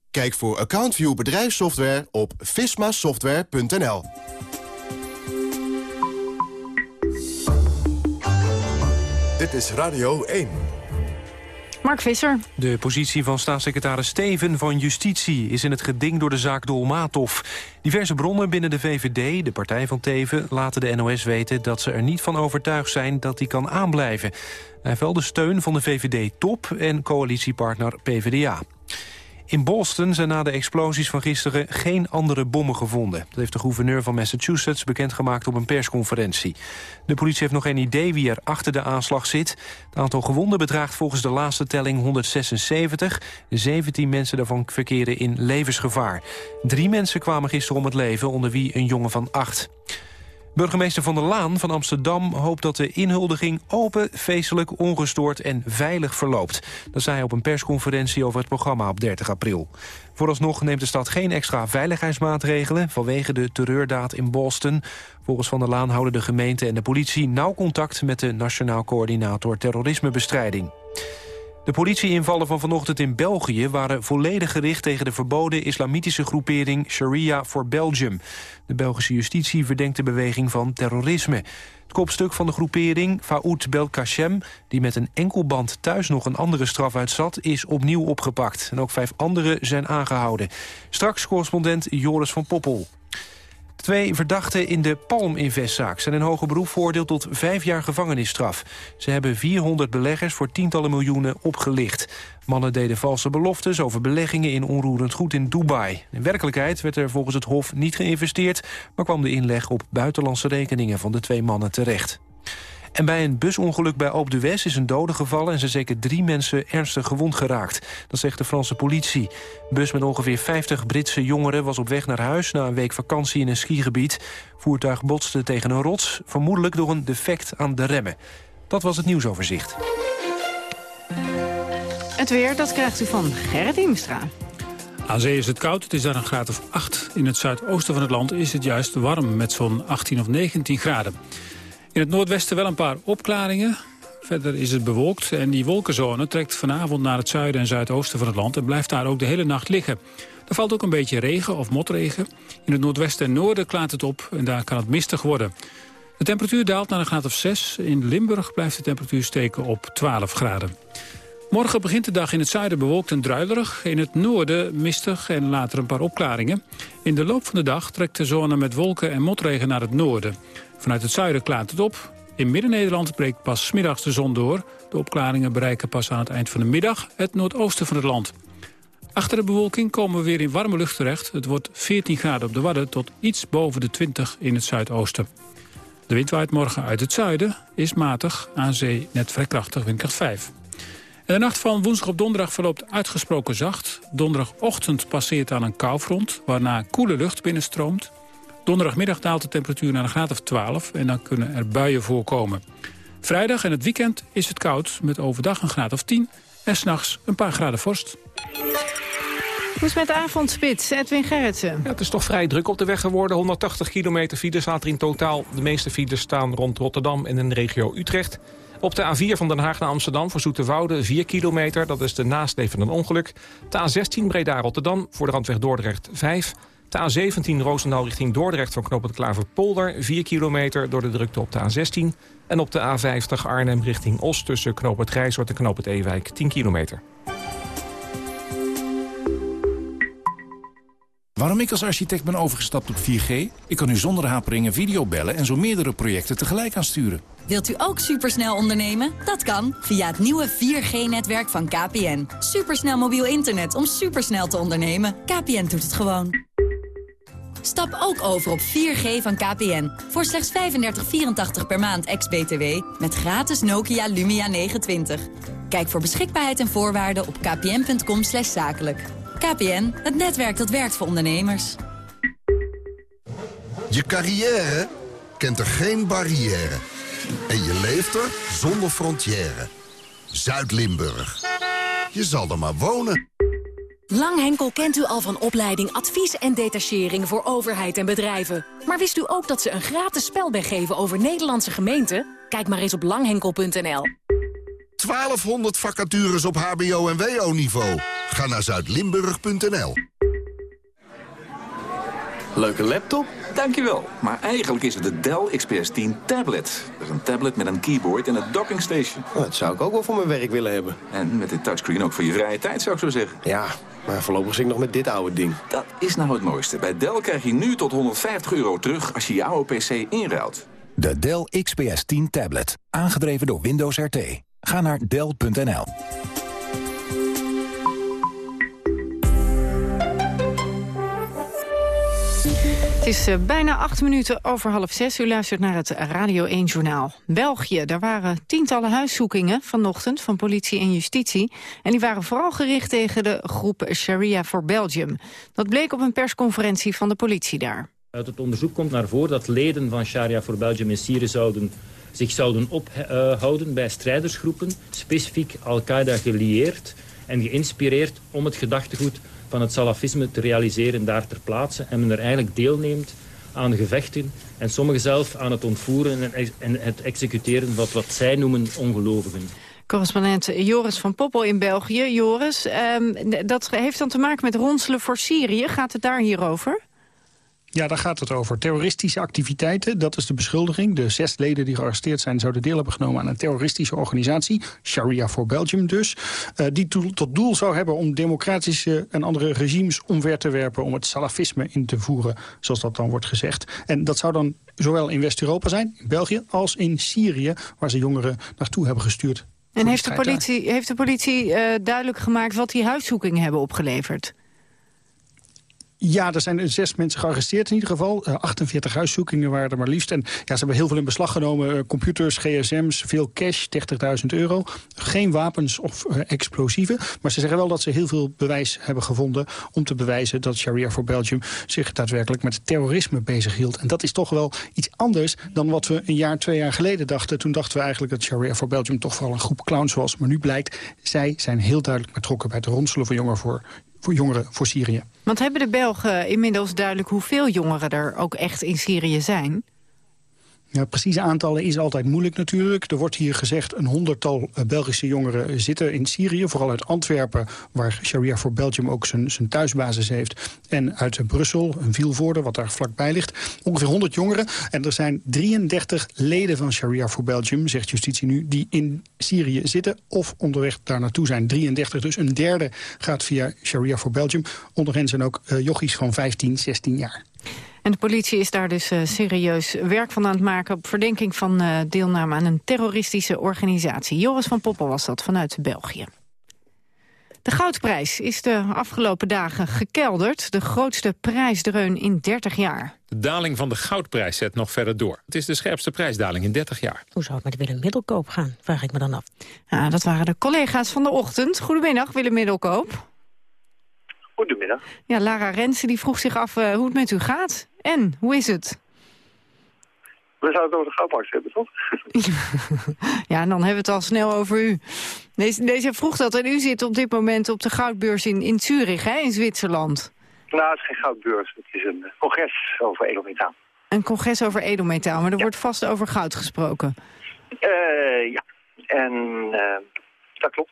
[SPEAKER 26] Kijk voor AccountView bedrijfssoftware op vismasoftware.nl.
[SPEAKER 28] Dit is Radio 1.
[SPEAKER 2] Mark Visser.
[SPEAKER 3] De positie van staatssecretaris Steven van Justitie is in het geding door de zaak Dolmatov. Diverse bronnen binnen de VVD, de partij van Teven, laten de NOS weten dat ze er niet van overtuigd zijn dat hij kan aanblijven. Hij heeft wel de steun van de VVD-top en coalitiepartner PvdA. In Boston zijn na de explosies van gisteren geen andere bommen gevonden. Dat heeft de gouverneur van Massachusetts bekendgemaakt op een persconferentie. De politie heeft nog geen idee wie er achter de aanslag zit. Het aantal gewonden bedraagt volgens de laatste telling 176. 17 mensen daarvan verkeren in levensgevaar. Drie mensen kwamen gisteren om het leven, onder wie een jongen van acht. Burgemeester Van der Laan van Amsterdam hoopt dat de inhuldiging open, feestelijk, ongestoord en veilig verloopt. Dat zei hij op een persconferentie over het programma op 30 april. Vooralsnog neemt de stad geen extra veiligheidsmaatregelen vanwege de terreurdaad in Boston. Volgens Van der Laan houden de gemeente en de politie nauw contact met de Nationaal Coördinator Terrorismebestrijding. De politieinvallen van vanochtend in België waren volledig gericht tegen de verboden islamitische groepering Sharia for Belgium. De Belgische justitie verdenkt de beweging van terrorisme. Het kopstuk van de groepering, Faoud Belkacem, die met een enkelband thuis nog een andere straf uitzat, is opnieuw opgepakt. En ook vijf anderen zijn aangehouden. Straks correspondent Joris van Poppel. Twee verdachten in de Palm-investzaak zijn in hoger beroep veroordeeld tot vijf jaar gevangenisstraf. Ze hebben 400 beleggers voor tientallen miljoenen opgelicht. Mannen deden valse beloftes over beleggingen in onroerend goed in Dubai. In werkelijkheid werd er volgens het Hof niet geïnvesteerd... maar kwam de inleg op buitenlandse rekeningen van de twee mannen terecht.
[SPEAKER 7] En bij een busongeluk bij de West is een dode gevallen... en zijn zeker drie mensen ernstig gewond geraakt. Dat zegt de Franse politie. Een bus met ongeveer 50 Britse jongeren was op weg naar huis... na een week vakantie in een skigebied. Voertuig botste tegen een rots, vermoedelijk door een defect aan de remmen. Dat was het nieuwsoverzicht.
[SPEAKER 2] Het weer, dat krijgt u van Gerrit Imstra.
[SPEAKER 29] Aan zee is het koud, het is daar een graad of 8. In het zuidoosten van het land is het juist warm met zo'n 18 of 19 graden. In het noordwesten wel een paar opklaringen. Verder is het bewolkt en die wolkenzone trekt vanavond naar het zuiden en zuidoosten van het land... en blijft daar ook de hele nacht liggen. Er valt ook een beetje regen of motregen. In het noordwesten en noorden klaart het op en daar kan het mistig worden. De temperatuur daalt naar een graad of 6. In Limburg blijft de temperatuur steken op 12 graden. Morgen begint de dag in het zuiden bewolkt en druilerig. In het noorden mistig en later een paar opklaringen. In de loop van de dag trekt de zone met wolken en motregen naar het noorden. Vanuit het zuiden klaart het op. In Midden-Nederland breekt pas middags de zon door. De opklaringen bereiken pas aan het eind van de middag het noordoosten van het land. Achter de bewolking komen we weer in warme lucht terecht. Het wordt 14 graden op de Wadden tot iets boven de 20 in het zuidoosten. De wind waait morgen uit het zuiden, is matig, aan zee net vrij krachtig, windkracht 5. En de nacht van woensdag op donderdag verloopt uitgesproken zacht. Donderdagochtend passeert aan een koufront, waarna koele lucht binnenstroomt. Donderdagmiddag daalt de temperatuur naar een graad of 12 en dan kunnen er buien voorkomen. Vrijdag en het weekend is het koud, met overdag een graad of 10 en s'nachts een paar graden vorst.
[SPEAKER 2] Hoe is het met de avondspits, Edwin Gerritsen?
[SPEAKER 7] Ja, het is toch vrij druk op de weg geworden. 180 kilometer files staat er in totaal. De meeste files staan rond Rotterdam en in de regio Utrecht. Op de A4 van Den Haag naar Amsterdam voor Zoeterwoude 4 kilometer. Dat is de nasleep van een ongeluk. De A16 Breda-Rotterdam voor de randweg Dordrecht 5. De A17 Roosendaal richting Dordrecht van knooppunt Klaverpolder 4 kilometer door de drukte op de A16. En op de A50 Arnhem richting Os tussen knooppunt Grijshoort en knooppunt Ewijk 10 kilometer.
[SPEAKER 30] Waarom ik als architect ben overgestapt op 4G? Ik kan nu zonder haperingen video bellen en zo meerdere projecten tegelijk aansturen.
[SPEAKER 31] Wilt u ook supersnel ondernemen? Dat kan via het nieuwe 4G-netwerk van KPN. Supersnel mobiel internet om supersnel te ondernemen. KPN doet het gewoon. Stap ook over op 4G van KPN. Voor slechts 35,84 per maand ex-BTW. Met gratis Nokia Lumia 920. Kijk voor beschikbaarheid en voorwaarden op kpn.com zakelijk. KPN, het netwerk dat werkt voor ondernemers.
[SPEAKER 26] Je carrière kent er geen barrière. En je leeft er zonder frontière. Zuid-Limburg. Je zal er maar wonen.
[SPEAKER 27] Langhenkel kent u al van opleiding advies en detachering voor overheid en bedrijven. Maar wist u ook dat ze een gratis spelbeg geven over Nederlandse gemeenten? Kijk maar eens op langhenkel.nl.
[SPEAKER 26] 1200 vacatures op hbo- en wo-niveau. Ga naar zuidlimburg.nl.
[SPEAKER 32] Leuke laptop? Dankjewel. Maar eigenlijk is het de Dell XPS 10 tablet. Dat is een tablet met een keyboard en een docking station.
[SPEAKER 33] dat zou ik ook wel voor mijn werk willen hebben.
[SPEAKER 32] En met dit touchscreen ook voor je vrije tijd, zou ik zo zeggen.
[SPEAKER 33] Ja, maar voorlopig zit ik nog met dit oude ding.
[SPEAKER 32] Dat is nou het mooiste. Bij Dell krijg je nu tot 150 euro terug als je jouw PC inruilt.
[SPEAKER 34] De Dell XPS 10 tablet. Aangedreven door Windows RT. Ga naar Dell.nl.
[SPEAKER 2] Het is uh, bijna acht minuten over half zes. U luistert naar het Radio 1-journaal. België, daar waren tientallen huiszoekingen vanochtend van politie en justitie. En die waren vooral gericht tegen de groep Sharia for Belgium. Dat bleek op een persconferentie van de politie daar.
[SPEAKER 35] Uit het onderzoek komt naar voren dat leden van Sharia for Belgium in Syrië zouden, zich zouden ophouden bij strijdersgroepen, specifiek Al-Qaeda gelieerd en geïnspireerd om het gedachtegoed van het salafisme te realiseren daar ter plaatse. En men er eigenlijk deelneemt aan gevechten en sommigen zelf aan het ontvoeren en het executeren van wat, zij noemen ongelovigen.
[SPEAKER 2] Correspondent Joris van Poppel in België. Joris, um, dat heeft dan te maken met ronselen voor Syrië. Gaat het daar hierover?
[SPEAKER 36] Ja, daar gaat het over. Terroristische activiteiten, dat is de beschuldiging. De zes leden die gearresteerd zijn zouden deel hebben genomen aan een terroristische organisatie. Sharia for Belgium dus. Uh, die to tot doel zou hebben om democratische en andere regimes omver te werpen. Om het salafisme in te voeren, zoals dat dan wordt gezegd. En dat zou dan zowel in West-Europa zijn, in België, als in Syrië. Waar ze jongeren naartoe hebben gestuurd.
[SPEAKER 2] En heeft de politie, heeft de politie uh, duidelijk gemaakt wat die huiszoekingen hebben opgeleverd?
[SPEAKER 36] Ja, er zijn zes mensen gearresteerd in ieder geval. 48 huiszoekingen waren er maar liefst. En ja, ze hebben heel veel in beslag genomen. computers, gsm's, veel cash, 30.000 euro. Geen wapens of explosieven. Maar ze zeggen wel dat ze heel veel bewijs hebben gevonden... om te bewijzen dat Sharia voor Belgium zich daadwerkelijk met terrorisme bezighield. En dat is toch wel iets anders dan wat we een jaar, twee jaar geleden dachten. Toen dachten we eigenlijk dat Sharia voor Belgium toch vooral een groep clowns was. Maar nu blijkt, zij zijn heel duidelijk betrokken bij het ronselen van jongeren voor, voor, jongeren voor Syrië.
[SPEAKER 2] Want hebben de Belgen inmiddels duidelijk hoeveel jongeren er ook echt in Syrië zijn?
[SPEAKER 36] Ja, precieze aantallen is altijd moeilijk natuurlijk. Er wordt hier gezegd een honderdtal eh, Belgische jongeren zitten in Syrië. Vooral uit Antwerpen, waar Sharia voor Belgium ook zijn, zijn thuisbasis heeft. En uit Brussel, een Vilvoorde, wat daar vlakbij ligt. Ongeveer 100 jongeren. En er zijn 33 leden van Sharia voor Belgium, zegt justitie nu... die in Syrië zitten of onderweg daar naartoe zijn. 33, dus een derde gaat via Sharia voor Belgium. Onder hen zijn ook uh, jochies van 15, 16 jaar.
[SPEAKER 2] En de politie is daar dus uh, serieus werk van aan het maken... op verdenking van uh, deelname aan een terroristische organisatie. Joris van Poppel was dat vanuit België. De goudprijs is de afgelopen dagen gekelderd. De grootste prijsdreun in 30 jaar.
[SPEAKER 7] De daling van de goudprijs zet nog verder door. Het is de scherpste prijsdaling in 30 jaar.
[SPEAKER 37] Hoe zou het met Willem Middelkoop gaan, vraag ik me dan af.
[SPEAKER 2] Ja, dat waren de collega's van de ochtend. Goedemiddag, Willem Middelkoop.
[SPEAKER 38] Goedemiddag.
[SPEAKER 2] Ja, Lara Rensen die vroeg zich af uh, hoe het met u gaat. En, hoe is het?
[SPEAKER 38] We zouden het over de goudmarkt hebben, toch?
[SPEAKER 2] ja, en dan hebben we het al snel over u. Deze, deze vroeg dat en u zit op dit moment op de goudbeurs in, in Zurich, hè, in Zwitserland.
[SPEAKER 38] Nou, het is geen goudbeurs. Het is een congres over edelmetaal.
[SPEAKER 2] Een congres over edelmetaal, maar er wordt vast over goud gesproken.
[SPEAKER 38] Uh, ja, en uh, dat klopt.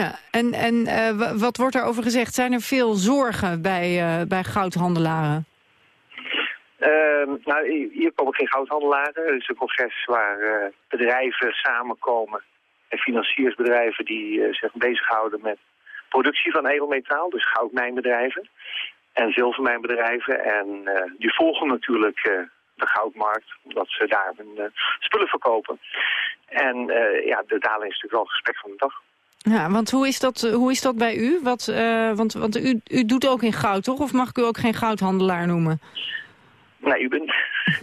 [SPEAKER 2] Ja, en, en uh, wat wordt er over gezegd? Zijn er veel zorgen bij, uh, bij goudhandelaren?
[SPEAKER 38] Uh, nou, hier komen geen goudhandelaren. Het is een congres waar uh, bedrijven samenkomen. En financiersbedrijven die zich bezighouden met productie van edelmetaal. Dus goudmijnbedrijven en zilvermijnbedrijven. En die volgen natuurlijk de goudmarkt, omdat ze daar hun spullen verkopen. En ja, de daling is natuurlijk wel gesprek van de dag.
[SPEAKER 2] Ja, want hoe is dat, hoe is dat bij u? Wat, uh, want want u, u doet ook in goud, toch? Of mag ik u ook geen goudhandelaar noemen?
[SPEAKER 38] Nee, u bent,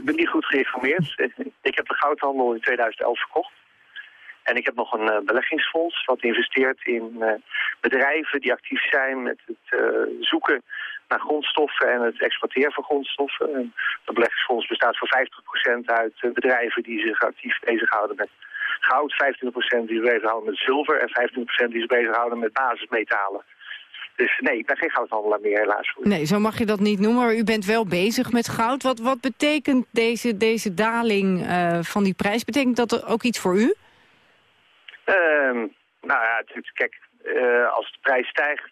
[SPEAKER 38] niet goed geïnformeerd. ik heb de goudhandel in 2011 verkocht. En ik heb nog een uh, beleggingsfonds wat investeert in uh, bedrijven die actief zijn met het zoeken naar grondstoffen en het exploiteren van grondstoffen. En dat beleggingsfonds bestaat voor 50% uit bedrijven die zich actief bezighouden met goud, 25% die zich bezighouden met zilver en 25% die zich bezighouden met basismetalen. Dus nee, ik ben geen goudhandelaar meer helaas.
[SPEAKER 2] Nee, zo mag je dat niet noemen, maar u bent wel bezig met goud. Wat, wat betekent deze, deze daling uh, van die prijs? Betekent dat ook iets voor u?
[SPEAKER 38] Uh, nou ja, kijk, uh, als de prijs stijgt,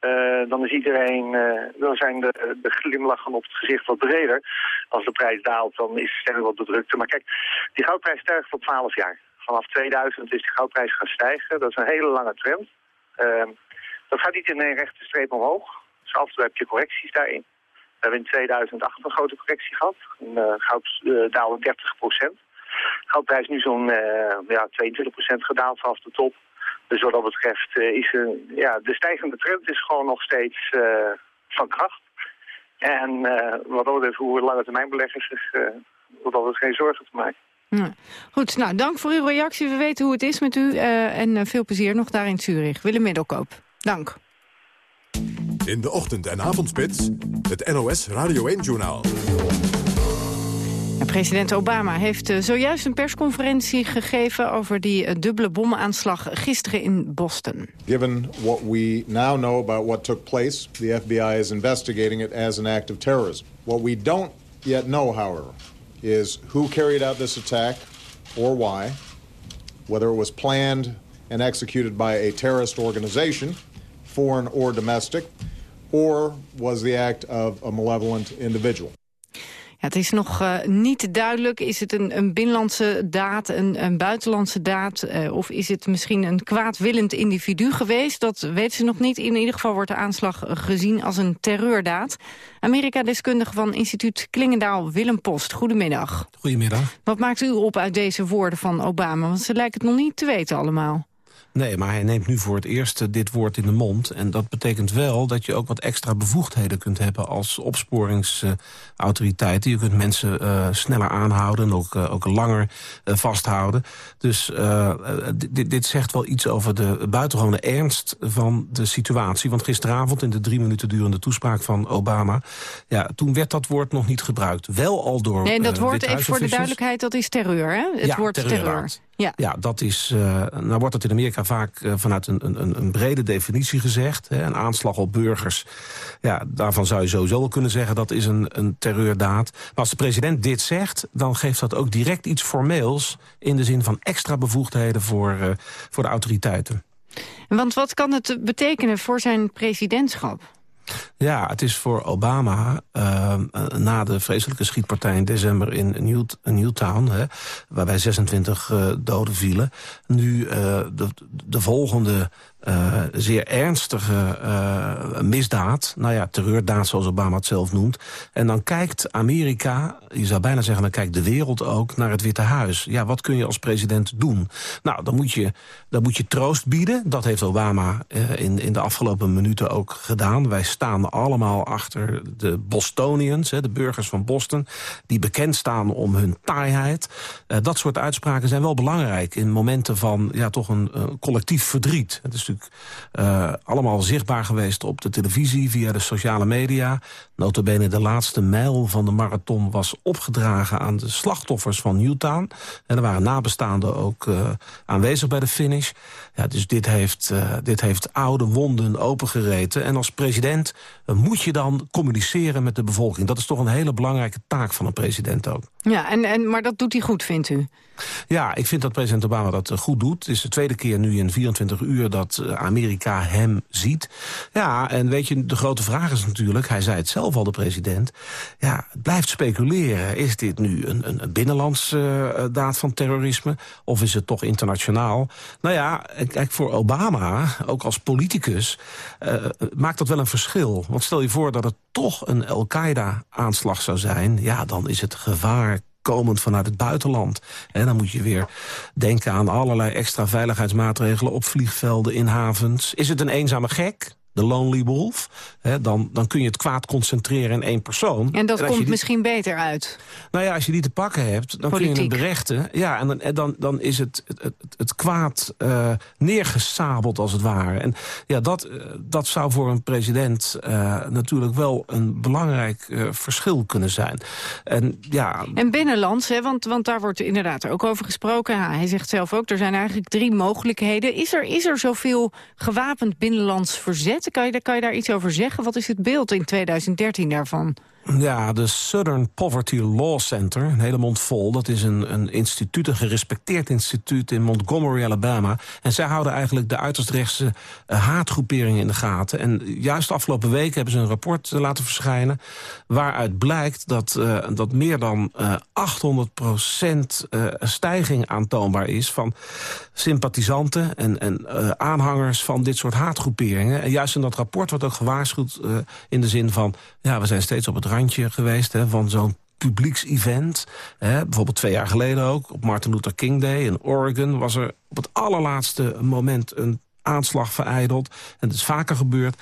[SPEAKER 38] uh, dan is iedereen, uh, dan zijn de, de glimlachen op het gezicht wat breder. Als de prijs daalt, dan is de stemming wat bedrukter. Maar kijk, die goudprijs stijgt voor 12 jaar. Vanaf 2000 is de goudprijs gaan stijgen. Dat is een hele lange trend. Uh, dat gaat niet in een rechte streep omhoog. Dus af en toe heb je correcties daarin. We hebben in 2008 een grote correctie gehad. Een, uh, goud uh, daalde 30 procent. Goudprijs nu zo'n uh, ja, 22 procent gedaald vanaf de top. Dus wat dat betreft is ja, de stijgende trend is gewoon nog steeds van kracht. En wat dat betreft hoe lange termijn beleggers zich, wat dat geen zorgen te maken.
[SPEAKER 2] Ja. Goed, nou, dank voor uw reactie. We weten hoe het is met u. Uh, en uh, veel plezier nog daar in Zurich. Willem Middelkoop, dank.
[SPEAKER 1] In de ochtend- en avondspits, het NOS Radio 1-journaal.
[SPEAKER 2] President Obama heeft uh, zojuist een persconferentie gegeven... over die dubbele bomaanslag gisteren in Boston.
[SPEAKER 39] Given what we now know about what took place... the FBI is investigating it as an act of terrorism. What we don't yet know, however... is who carried out this attack or why, whether it was planned and executed by a terrorist organization, foreign or domestic, or was the act of a malevolent individual.
[SPEAKER 2] Het is nog uh, niet duidelijk. Is het een, een binnenlandse daad, een, een buitenlandse daad... Uh, of is het misschien een kwaadwillend individu geweest? Dat weten ze nog niet. In ieder geval wordt de aanslag gezien als een terreurdaad. Amerika-deskundige van instituut Klingendaal, Willem Post. Goedemiddag.
[SPEAKER 40] Goedemiddag.
[SPEAKER 2] Wat maakt u op uit deze woorden van Obama? Want ze lijken het nog niet te weten allemaal.
[SPEAKER 41] Nee, maar hij neemt nu voor het eerst eh, dit woord in de mond. En dat betekent wel dat je ook wat extra bevoegdheden kunt hebben... als opsporingsautoriteit. je kunt mensen uh, sneller aanhouden en ook, uh, ook langer vasthouden. Dus dit, dit zegt wel iets over de buitengewone ernst van de situatie. Want gisteravond in de drie minuten durende toespraak van Obama... Ja, toen werd dat woord nog niet gebruikt. Wel al door
[SPEAKER 2] Nee, dat woord, even voor de duidelijkheid, dat is terreur, hè? Het
[SPEAKER 41] ja,
[SPEAKER 2] woord terreur.
[SPEAKER 41] Ja. ja, dat is. Uh, nou wordt dat in Amerika vaak uh, vanuit een, een, een brede definitie gezegd. Hè, een aanslag op burgers. Ja, daarvan zou je sowieso wel kunnen zeggen dat is een, een terreurdaad. Maar als de president dit zegt, dan geeft dat ook direct iets formeels in de zin van extra bevoegdheden voor, uh, voor de autoriteiten.
[SPEAKER 2] Want wat kan het betekenen voor zijn presidentschap?
[SPEAKER 41] Ja, het is voor Obama, uh, na de vreselijke schietpartij in december in New, Newtown... Hè, waarbij 26 uh, doden vielen, nu uh, de, de volgende uh, zeer ernstige uh, misdaad. Nou ja, terreurdaad zoals Obama het zelf noemt. En dan kijkt Amerika, je zou bijna zeggen... dan kijkt de wereld ook naar het Witte Huis. Ja, wat kun je als president doen? Nou, dan moet je, dan moet je troost bieden. Dat heeft Obama uh, in, in de afgelopen minuten ook gedaan. Wij staan allemaal achter de Bostonians, hè, de burgers van Boston... die bekend staan om hun taaiheid. dat soort uitspraken zijn wel belangrijk... in momenten van ja, toch een collectief verdriet. Het is uh, allemaal zichtbaar geweest op de televisie, via de sociale media. Notabene de laatste mijl van de marathon was opgedragen aan de slachtoffers van Newtown. En er waren nabestaanden ook uh, aanwezig bij de finish. Ja, dus dit heeft, uh, dit heeft oude wonden opengereten. En als president moet je dan communiceren met de bevolking. Dat is toch een hele belangrijke taak van een president ook.
[SPEAKER 2] Ja, en, en, maar dat doet hij goed, vindt u?
[SPEAKER 41] Ja, ik vind dat president Obama dat goed doet. Het is de tweede keer nu in 24 uur dat Amerika hem ziet. Ja, en weet je, de grote vraag is natuurlijk... hij zei het zelf al, de president... ja, het blijft speculeren. Is dit nu een, een, een binnenlands uh, daad van terrorisme? Of is het toch internationaal? Nou ja, kijk, voor Obama, ook als politicus... maakt dat wel een verschil. Want stel je voor dat het toch een Al-Qaeda-aanslag zou zijn... ja, dan is het gevaar komend vanuit het buitenland. En dan moet je weer denken aan allerlei extra veiligheidsmaatregelen... op vliegvelden, in havens. Is het een eenzame gek? De lonely wolf, hè, dan, dan kun je het kwaad concentreren in één persoon.
[SPEAKER 2] En dat komt die, misschien beter uit.
[SPEAKER 41] Nou ja, als je die te pakken hebt, dan Politiek. kun je het berechten. Ja, en dan, en dan, dan is het, het, het, het kwaad uh, neergesabeld als het ware. En ja, dat, dat zou voor een president uh, natuurlijk wel een belangrijk uh, verschil kunnen zijn. En, ja,
[SPEAKER 2] en binnenlands, hè, want, want daar wordt inderdaad ook over gesproken. Hij zegt zelf ook, er zijn eigenlijk drie mogelijkheden. Is er, is er zoveel gewapend binnenlands verzet? Kan je, kan je daar iets over zeggen? Wat is het beeld in 2013 daarvan?
[SPEAKER 41] Ja, de Southern Poverty Law Center, een hele mond vol. Dat is een, een instituut, een gerespecteerd instituut in Montgomery, Alabama. En zij houden eigenlijk de uiterst rechtse uh, haatgroeperingen in de gaten. En juist de afgelopen weken hebben ze een rapport uh, laten verschijnen... waaruit blijkt dat, uh, dat meer dan 800 procent stijging aantoonbaar is... van sympathisanten en, en aanhangers van dit soort haatgroeperingen. En juist in dat rapport wordt ook gewaarschuwd in de zin van... ja, we zijn steeds op het randje geweest hè, van zo'n publieks-event. Bijvoorbeeld twee jaar geleden ook, op Martin Luther King Day in Oregon... was er op het allerlaatste moment een aanslag vereideld. En dat is vaker gebeurd.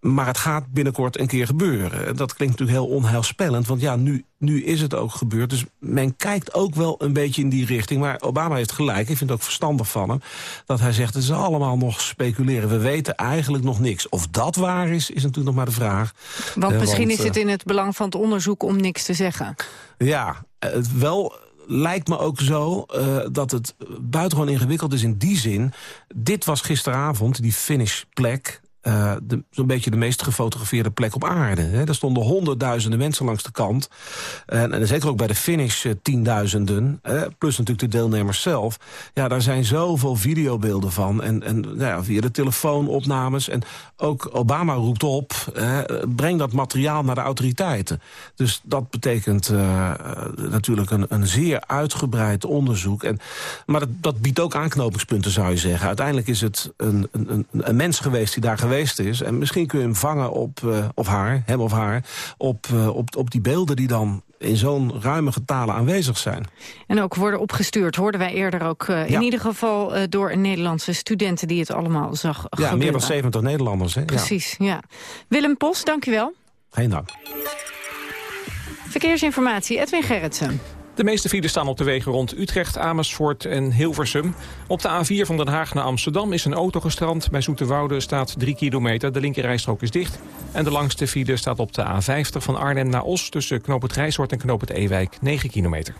[SPEAKER 41] Maar het gaat binnenkort een keer gebeuren. Dat klinkt natuurlijk heel onheilspellend, want ja, nu, nu is het ook gebeurd. Dus men kijkt ook wel een beetje in die richting. Maar Obama heeft gelijk, ik vind het ook verstandig van hem... dat hij zegt, het is allemaal nog speculeren. We weten eigenlijk nog niks. Of dat waar is, is natuurlijk nog maar de vraag.
[SPEAKER 2] Want uh, misschien want, is het in het belang van het onderzoek om niks te zeggen.
[SPEAKER 41] Ja, het wel lijkt me ook zo uh, dat het buitengewoon ingewikkeld is in die zin. Dit was gisteravond, die finishplek uh, zo'n beetje de meest gefotografeerde plek op aarde. Hè. Er stonden honderdduizenden mensen langs de kant. En, en zeker ook bij de finish uh, tienduizenden. plus natuurlijk de deelnemers zelf. Ja, daar zijn zoveel videobeelden van. En, en nou ja, via de telefoonopnames. En ook Obama roept op, breng dat materiaal naar de autoriteiten. Dus dat betekent uh, natuurlijk een, een zeer uitgebreid onderzoek. En, maar dat, dat biedt ook aanknopingspunten, zou je zeggen. Uiteindelijk is het een, een, een mens geweest die daar geweest geweest is. En misschien kun je hem vangen op, uh, of haar, hem of haar... op, uh, op, op die beelden die dan in zo'n ruime getalen aanwezig zijn.
[SPEAKER 2] En ook worden opgestuurd, hoorden wij eerder ook... Uh, ja. in ieder geval uh, door een Nederlandse studenten die het allemaal zag
[SPEAKER 41] ja,
[SPEAKER 2] gebeuren.
[SPEAKER 41] meer dan 70 Nederlanders. Hè?
[SPEAKER 2] Precies, ja. ja. Willem Post, dankjewel.
[SPEAKER 41] Geen dank.
[SPEAKER 2] Verkeersinformatie, Edwin Gerritsen.
[SPEAKER 7] De meeste files staan op de wegen rond Utrecht, Amersfoort en Hilversum. Op de A4 van Den Haag naar Amsterdam is een auto gestrand. Bij Zoeterwoude staat 3 kilometer. De linkerrijstrook is dicht. En de langste file staat op de A50 van Arnhem naar Os... tussen Knoop het Rijshoort en Knoop het Ewijk, 9 kilometer.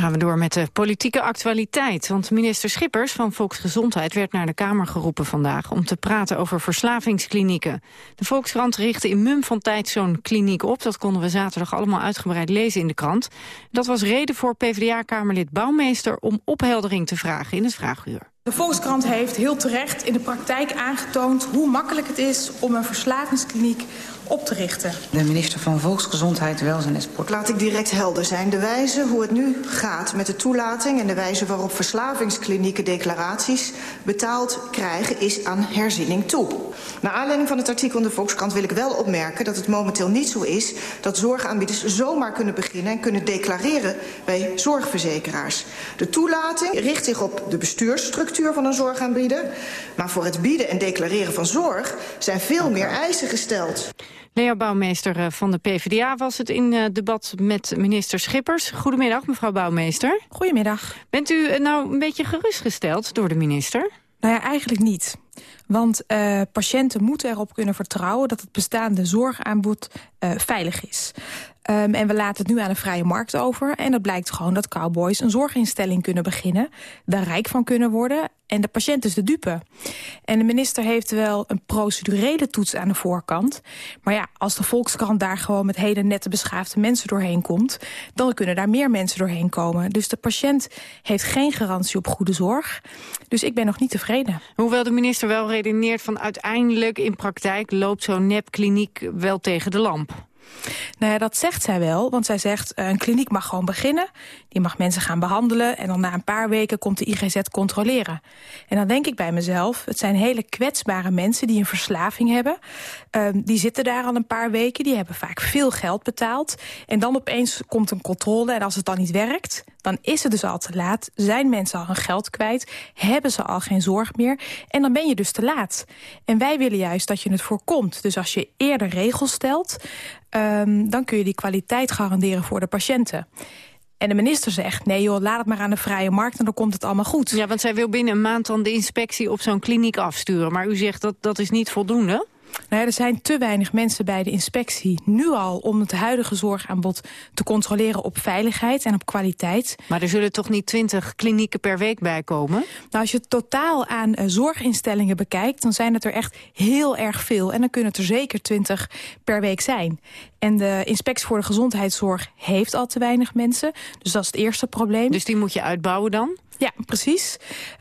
[SPEAKER 2] Gaan we door met de politieke actualiteit. Want minister Schippers van Volksgezondheid werd naar de Kamer geroepen vandaag... om te praten over verslavingsklinieken. De Volkskrant richtte in mum van tijd zo'n kliniek op. Dat konden we zaterdag allemaal uitgebreid lezen in de krant. Dat was reden voor PvdA-kamerlid Bouwmeester... om opheldering te vragen in het Vraaguur.
[SPEAKER 42] De Volkskrant heeft heel terecht in de praktijk aangetoond... hoe makkelijk het is om een verslavingskliniek op te richten.
[SPEAKER 43] De minister van Volksgezondheid, Welzijn en Sport.
[SPEAKER 40] Laat ik direct helder zijn. De wijze hoe het nu gaat met de toelating... en de wijze waarop verslavingsklinieken declaraties betaald krijgen... is aan herziening toe. Naar aanleiding van het artikel in de Volkskrant wil ik wel opmerken... dat het momenteel niet zo is dat zorgaanbieders zomaar kunnen beginnen... en kunnen declareren bij zorgverzekeraars. De toelating richt zich op de bestuursstructuur van een zorgaanbieder... maar voor het bieden en declareren van zorg zijn veel meer eisen gesteld.
[SPEAKER 2] Lea Bouwmeester van de PvdA was het in uh, debat met minister Schippers. Goedemiddag, mevrouw Bouwmeester.
[SPEAKER 42] Goedemiddag.
[SPEAKER 2] Bent u nou een beetje gerustgesteld door de minister?
[SPEAKER 42] Nou ja, eigenlijk niet. Want uh, patiënten moeten erop kunnen vertrouwen... dat het bestaande zorgaanbod uh, veilig is. Um, en we laten het nu aan de vrije markt over. En dat blijkt gewoon dat cowboys een zorginstelling kunnen beginnen... daar rijk van kunnen worden en de patiënt is de dupe. En de minister heeft wel een procedurele toets aan de voorkant. Maar ja, als de Volkskrant daar gewoon met hele nette beschaafde mensen doorheen komt... dan kunnen daar meer mensen doorheen komen. Dus de patiënt heeft geen garantie op goede zorg. Dus ik ben nog niet tevreden.
[SPEAKER 2] Hoewel de minister wel redeneert van uiteindelijk in praktijk... loopt zo'n nepkliniek wel tegen de lamp.
[SPEAKER 42] Nou ja, dat zegt zij wel, want zij zegt uh, een kliniek mag gewoon beginnen. Die mag mensen gaan behandelen en dan na een paar weken komt de IGZ controleren. En dan denk ik bij mezelf, het zijn hele kwetsbare mensen die een verslaving hebben. Uh, die zitten daar al een paar weken, die hebben vaak veel geld betaald. En dan opeens komt een controle en als het dan niet werkt, dan is het dus al te laat. Zijn mensen al hun geld kwijt, hebben ze al geen zorg meer. En dan ben je dus te laat. En wij willen juist dat je het voorkomt. Dus als je eerder regels stelt, um, dan kun je die kwaliteit garanderen voor de patiënten. En de minister zegt, nee joh, laat het maar aan de vrije markt... en dan komt het allemaal goed.
[SPEAKER 2] Ja, want zij wil binnen een maand dan de inspectie op zo'n kliniek afsturen. Maar u zegt dat dat is niet voldoende?
[SPEAKER 42] Nou ja, er zijn te weinig mensen bij de inspectie nu al... om het huidige zorgaanbod te controleren op veiligheid en op kwaliteit.
[SPEAKER 2] Maar er zullen toch niet twintig klinieken per week bij komen?
[SPEAKER 42] Nou, als je het totaal aan uh, zorginstellingen bekijkt... dan zijn het er echt heel erg veel. En dan kunnen het er zeker twintig per week zijn. En de inspectie voor de gezondheidszorg heeft al te weinig mensen. Dus dat is het eerste probleem.
[SPEAKER 2] Dus die moet je uitbouwen dan?
[SPEAKER 42] Ja, precies.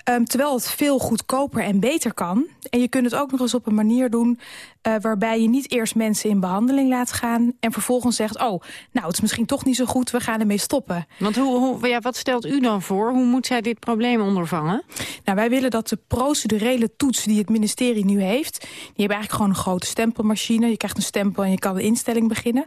[SPEAKER 42] Um, terwijl het veel goedkoper en beter kan. En je kunt het ook nog eens op een manier doen... Uh, waarbij je niet eerst mensen in behandeling laat gaan... en vervolgens zegt, oh, nou, het is misschien toch niet zo goed... we gaan ermee stoppen.
[SPEAKER 2] Want hoe, hoe, ja, wat stelt u dan voor? Hoe moet zij dit probleem ondervangen?
[SPEAKER 42] Nou, wij willen dat de procedurele toets die het ministerie nu heeft... die hebben eigenlijk gewoon een grote stempelmachine. Je krijgt een stempel en je kan de instelling beginnen.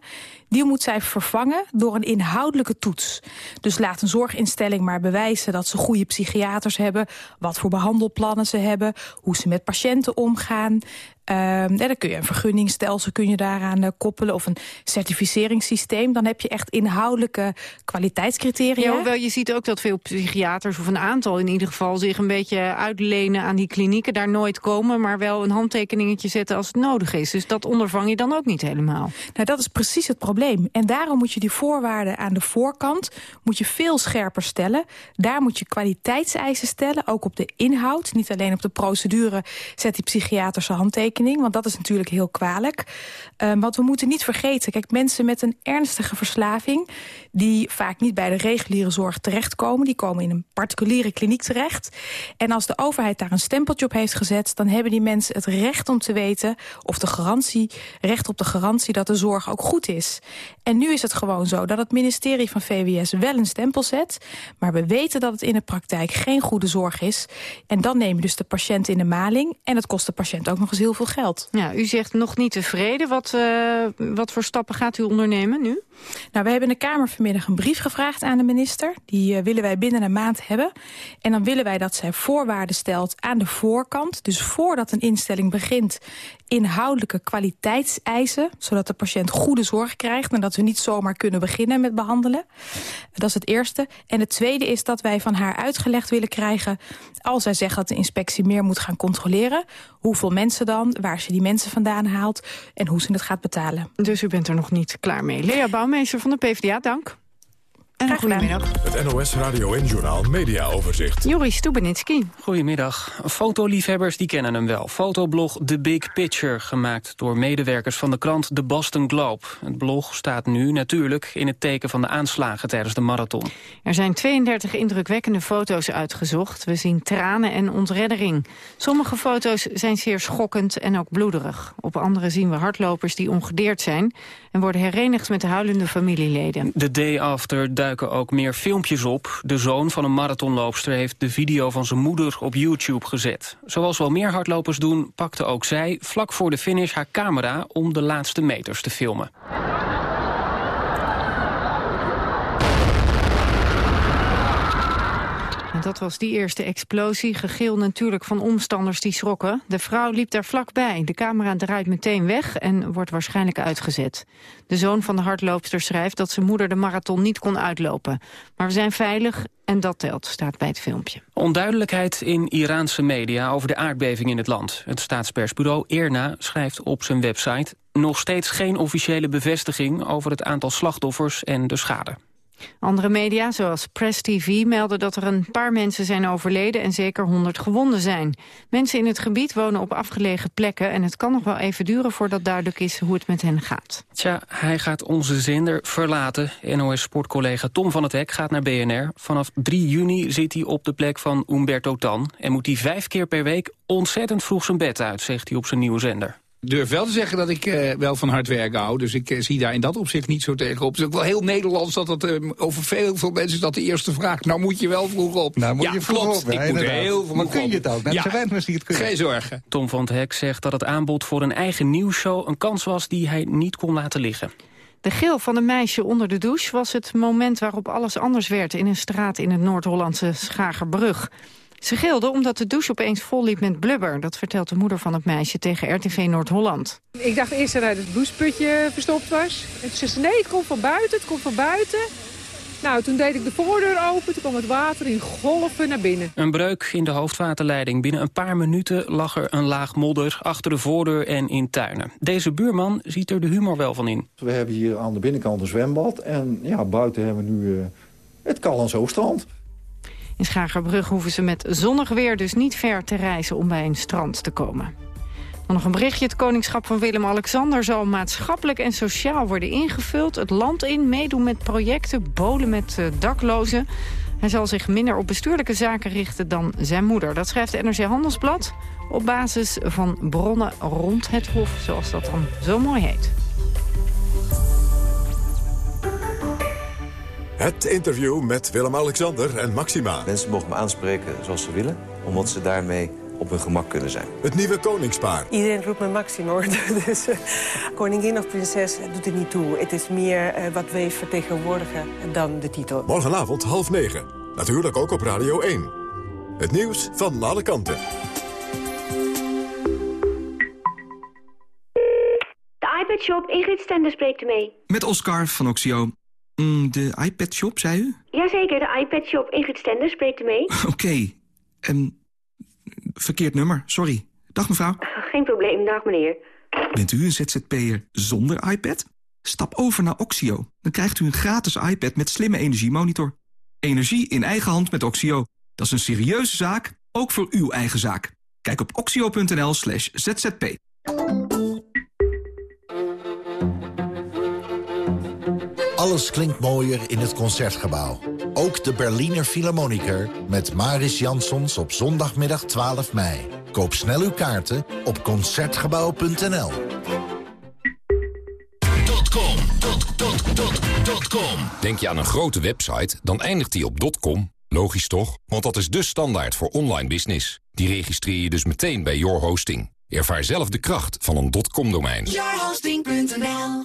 [SPEAKER 42] Die moet zij vervangen door een inhoudelijke toets. Dus laat een zorginstelling maar bewijzen dat ze goede psychiaters hebben... wat voor behandelplannen ze hebben, hoe ze met patiënten omgaan... Um, ja, dan kun je een vergunningstelsel kun je daaraan uh, koppelen... of een certificeringssysteem. Dan heb je echt inhoudelijke kwaliteitscriteria.
[SPEAKER 2] Ja, hoewel je ziet ook dat veel psychiaters, of een aantal in ieder geval... zich een beetje uitlenen aan die klinieken, daar nooit komen... maar wel een handtekeningetje zetten als het nodig is. Dus dat ondervang je dan ook niet helemaal.
[SPEAKER 42] Nou, dat is precies het probleem. En daarom moet je die voorwaarden aan de voorkant moet je veel scherper stellen. Daar moet je kwaliteitseisen stellen, ook op de inhoud. Niet alleen op de procedure zet die psychiaters zijn handtekening... want dat is natuurlijk heel kwalijk. Um, want we moeten niet vergeten, kijk, mensen met een ernstige verslaving... die vaak niet bij de reguliere zorg terechtkomen... die komen in een particuliere kliniek terecht. En als de overheid daar een stempeltje op heeft gezet... dan hebben die mensen het recht om te weten... of de garantie, recht op de garantie dat de zorg ook goed is. En nu is het gewoon zo dat het ministerie van VWS wel een stempel zet... maar we weten dat het in de praktijk geen goede zorg is. En dan neem je dus de patiënt in de maling... en het kost de patiënt ook nog eens heel veel veel geld.
[SPEAKER 2] Ja, u zegt nog niet tevreden. Wat, uh, wat voor stappen gaat u ondernemen nu?
[SPEAKER 42] Nou, we hebben in de Kamer vanmiddag een brief gevraagd aan de minister. Die uh, willen wij binnen een maand hebben. En dan willen wij dat zij voorwaarden stelt aan de voorkant. Dus voordat een instelling begint inhoudelijke kwaliteitseisen... zodat de patiënt goede zorg krijgt... en dat we niet zomaar kunnen beginnen met behandelen. Dat is het eerste. En het tweede is dat wij van haar uitgelegd willen krijgen... als zij zegt dat de inspectie meer moet gaan controleren... hoeveel mensen dan, waar ze die mensen vandaan haalt... en hoe ze het gaat betalen.
[SPEAKER 2] Dus u bent er nog niet klaar mee. Lea Bouwmeester van de PvdA, dank.
[SPEAKER 1] En goedemiddag. Het NOS Radio en Journaal Media Overzicht.
[SPEAKER 2] Joris Stubenitski.
[SPEAKER 44] Goedemiddag. Fotoliefhebbers die kennen hem wel. Fotoblog The Big Picture, gemaakt door medewerkers van de krant The Boston Globe. Het blog staat nu natuurlijk in het teken van de aanslagen tijdens de marathon.
[SPEAKER 2] Er zijn 32 indrukwekkende foto's uitgezocht. We zien tranen en ontreddering. Sommige foto's zijn zeer schokkend en ook bloederig. Op andere zien we hardlopers die ongedeerd zijn... en worden herenigd met de huilende familieleden.
[SPEAKER 44] The day after duiken ook meer filmpjes op. De zoon van een marathonloopster heeft de video van zijn moeder op YouTube gezet. Zoals wel meer hardlopers doen, pakte ook zij vlak voor de finish haar camera om de laatste meters te filmen.
[SPEAKER 2] Dat was die eerste explosie. Gegil natuurlijk van omstanders die schrokken. De vrouw liep daar vlakbij. De camera draait meteen weg en wordt waarschijnlijk uitgezet. De zoon van de hardloopster schrijft dat zijn moeder de marathon niet kon uitlopen. Maar we zijn veilig en dat telt, staat bij het filmpje.
[SPEAKER 44] Onduidelijkheid in Iraanse media over de aardbeving in het land. Het staatspersbureau IRNA schrijft op zijn website... nog steeds geen officiële bevestiging over het aantal slachtoffers en de schade.
[SPEAKER 2] Andere media, zoals Press TV, melden dat er een paar mensen zijn overleden en zeker 100 gewonden zijn. Mensen in het gebied wonen op afgelegen plekken en het kan nog wel even duren voordat duidelijk is hoe het met hen gaat.
[SPEAKER 44] Tja, hij gaat onze zender verlaten. NOS-sportcollega Tom van het Hek gaat naar BNR. Vanaf 3 juni zit hij op de plek van Umberto Tan en moet hij vijf keer per week ontzettend vroeg zijn bed uit, zegt hij op zijn nieuwe zender
[SPEAKER 45] durf wel te zeggen dat ik uh, wel van hard werken hou. Dus ik uh, zie daar in dat opzicht niet zo tegenop. Het is ook wel heel Nederlands dat het uh, over veel, veel mensen is dat de eerste vraag. Nou moet je wel vroeg op.
[SPEAKER 46] Nou moet
[SPEAKER 45] ja,
[SPEAKER 46] je vroeg
[SPEAKER 45] klopt.
[SPEAKER 46] op.
[SPEAKER 45] ik moet heel vroeg
[SPEAKER 46] maar kun je het ook? Net
[SPEAKER 45] ja.
[SPEAKER 46] zo weinig die het kunnen.
[SPEAKER 45] Geen zorgen.
[SPEAKER 44] Tom van het Hek zegt dat het aanbod voor een eigen nieuwsshow een kans was die hij niet kon laten liggen.
[SPEAKER 2] De gil van een meisje onder de douche was het moment waarop alles anders werd in een straat in het Noord-Hollandse Schagerbrug. Ze gilde omdat de douche opeens vol liep met blubber. Dat vertelt de moeder van het meisje tegen RTV Noord-Holland.
[SPEAKER 47] Ik dacht eerst dat hij het doucheputje verstopt was. En toen zei ze, nee, het komt van buiten, het komt van buiten. Nou, toen deed ik de voordeur open, toen kwam het water in golven naar binnen.
[SPEAKER 44] Een breuk in de hoofdwaterleiding. Binnen een paar minuten lag er een laag modder achter de voordeur en in tuinen. Deze buurman ziet er de humor wel van in.
[SPEAKER 48] We hebben hier aan de binnenkant een zwembad en ja, buiten hebben we nu uh, het Callenso-strand.
[SPEAKER 2] In Schagerbrug hoeven ze met zonnig weer dus niet ver te reizen om bij een strand te komen. Dan nog een berichtje. Het koningschap van Willem-Alexander zal maatschappelijk en sociaal worden ingevuld. Het land in, meedoen met projecten, bolen met uh, daklozen. Hij zal zich minder op bestuurlijke zaken richten dan zijn moeder. Dat schrijft de NRC Handelsblad op basis van bronnen rond het hof, zoals dat dan zo mooi heet.
[SPEAKER 1] Het interview met Willem-Alexander en Maxima.
[SPEAKER 49] Mensen mogen me aanspreken zoals ze willen, omdat ze daarmee op hun gemak kunnen zijn.
[SPEAKER 1] Het nieuwe koningspaar.
[SPEAKER 50] Iedereen roept me Maxima, hoor. Dus uh, koningin of prinses doet er niet toe. Het is meer uh, wat wij vertegenwoordigen dan de titel.
[SPEAKER 1] Morgenavond half negen. Natuurlijk ook op Radio 1. Het nieuws van alle kanten.
[SPEAKER 51] De iPad Shop, Ingrid Stender spreekt ermee.
[SPEAKER 52] Met Oscar van Oxio. Mm, de iPad Shop, zei u?
[SPEAKER 51] Jazeker, de iPad Shop, Ingrid Stender spreekt ermee.
[SPEAKER 52] Oké. Okay. Um, verkeerd nummer, sorry. Dag mevrouw.
[SPEAKER 51] Geen probleem, dag meneer.
[SPEAKER 52] Bent u een ZZP'er zonder iPad? Stap over naar Oxio. Dan krijgt u een gratis iPad met slimme energiemonitor. Energie in eigen hand met Oxio. Dat is een serieuze zaak, ook voor uw eigen zaak. Kijk op oxio.nl slash zzp.
[SPEAKER 53] Alles klinkt mooier in het Concertgebouw. Ook de Berliner Philharmoniker met Maris Jansons op zondagmiddag 12 mei. Koop snel uw kaarten op Concertgebouw.nl.
[SPEAKER 28] Denk je aan een grote website, dan eindigt die op .com. Logisch toch? Want dat is de standaard voor online business. Die registreer je dus meteen bij Your Hosting. Ervaar zelf de kracht van een .com-domein.
[SPEAKER 54] Yourhosting.nl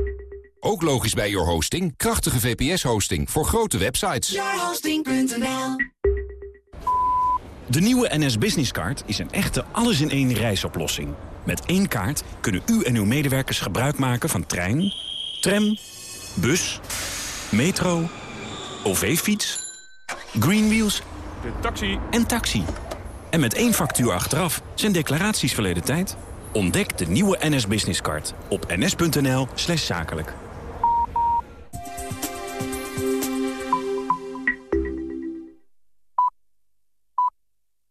[SPEAKER 28] Ook logisch bij Your Hosting. Krachtige VPS-hosting voor grote websites.
[SPEAKER 54] Yourhosting.nl
[SPEAKER 55] De nieuwe NS Business Card is een echte alles-in-één reisoplossing. Met één kaart kunnen u en uw medewerkers gebruik maken van trein, tram, bus, metro, OV-fiets, Greenwheels
[SPEAKER 56] De taxi.
[SPEAKER 55] en taxi. En met één factuur achteraf zijn declaraties verleden tijd. Ontdek de nieuwe NS Business Card op ns.nl slash zakelijk.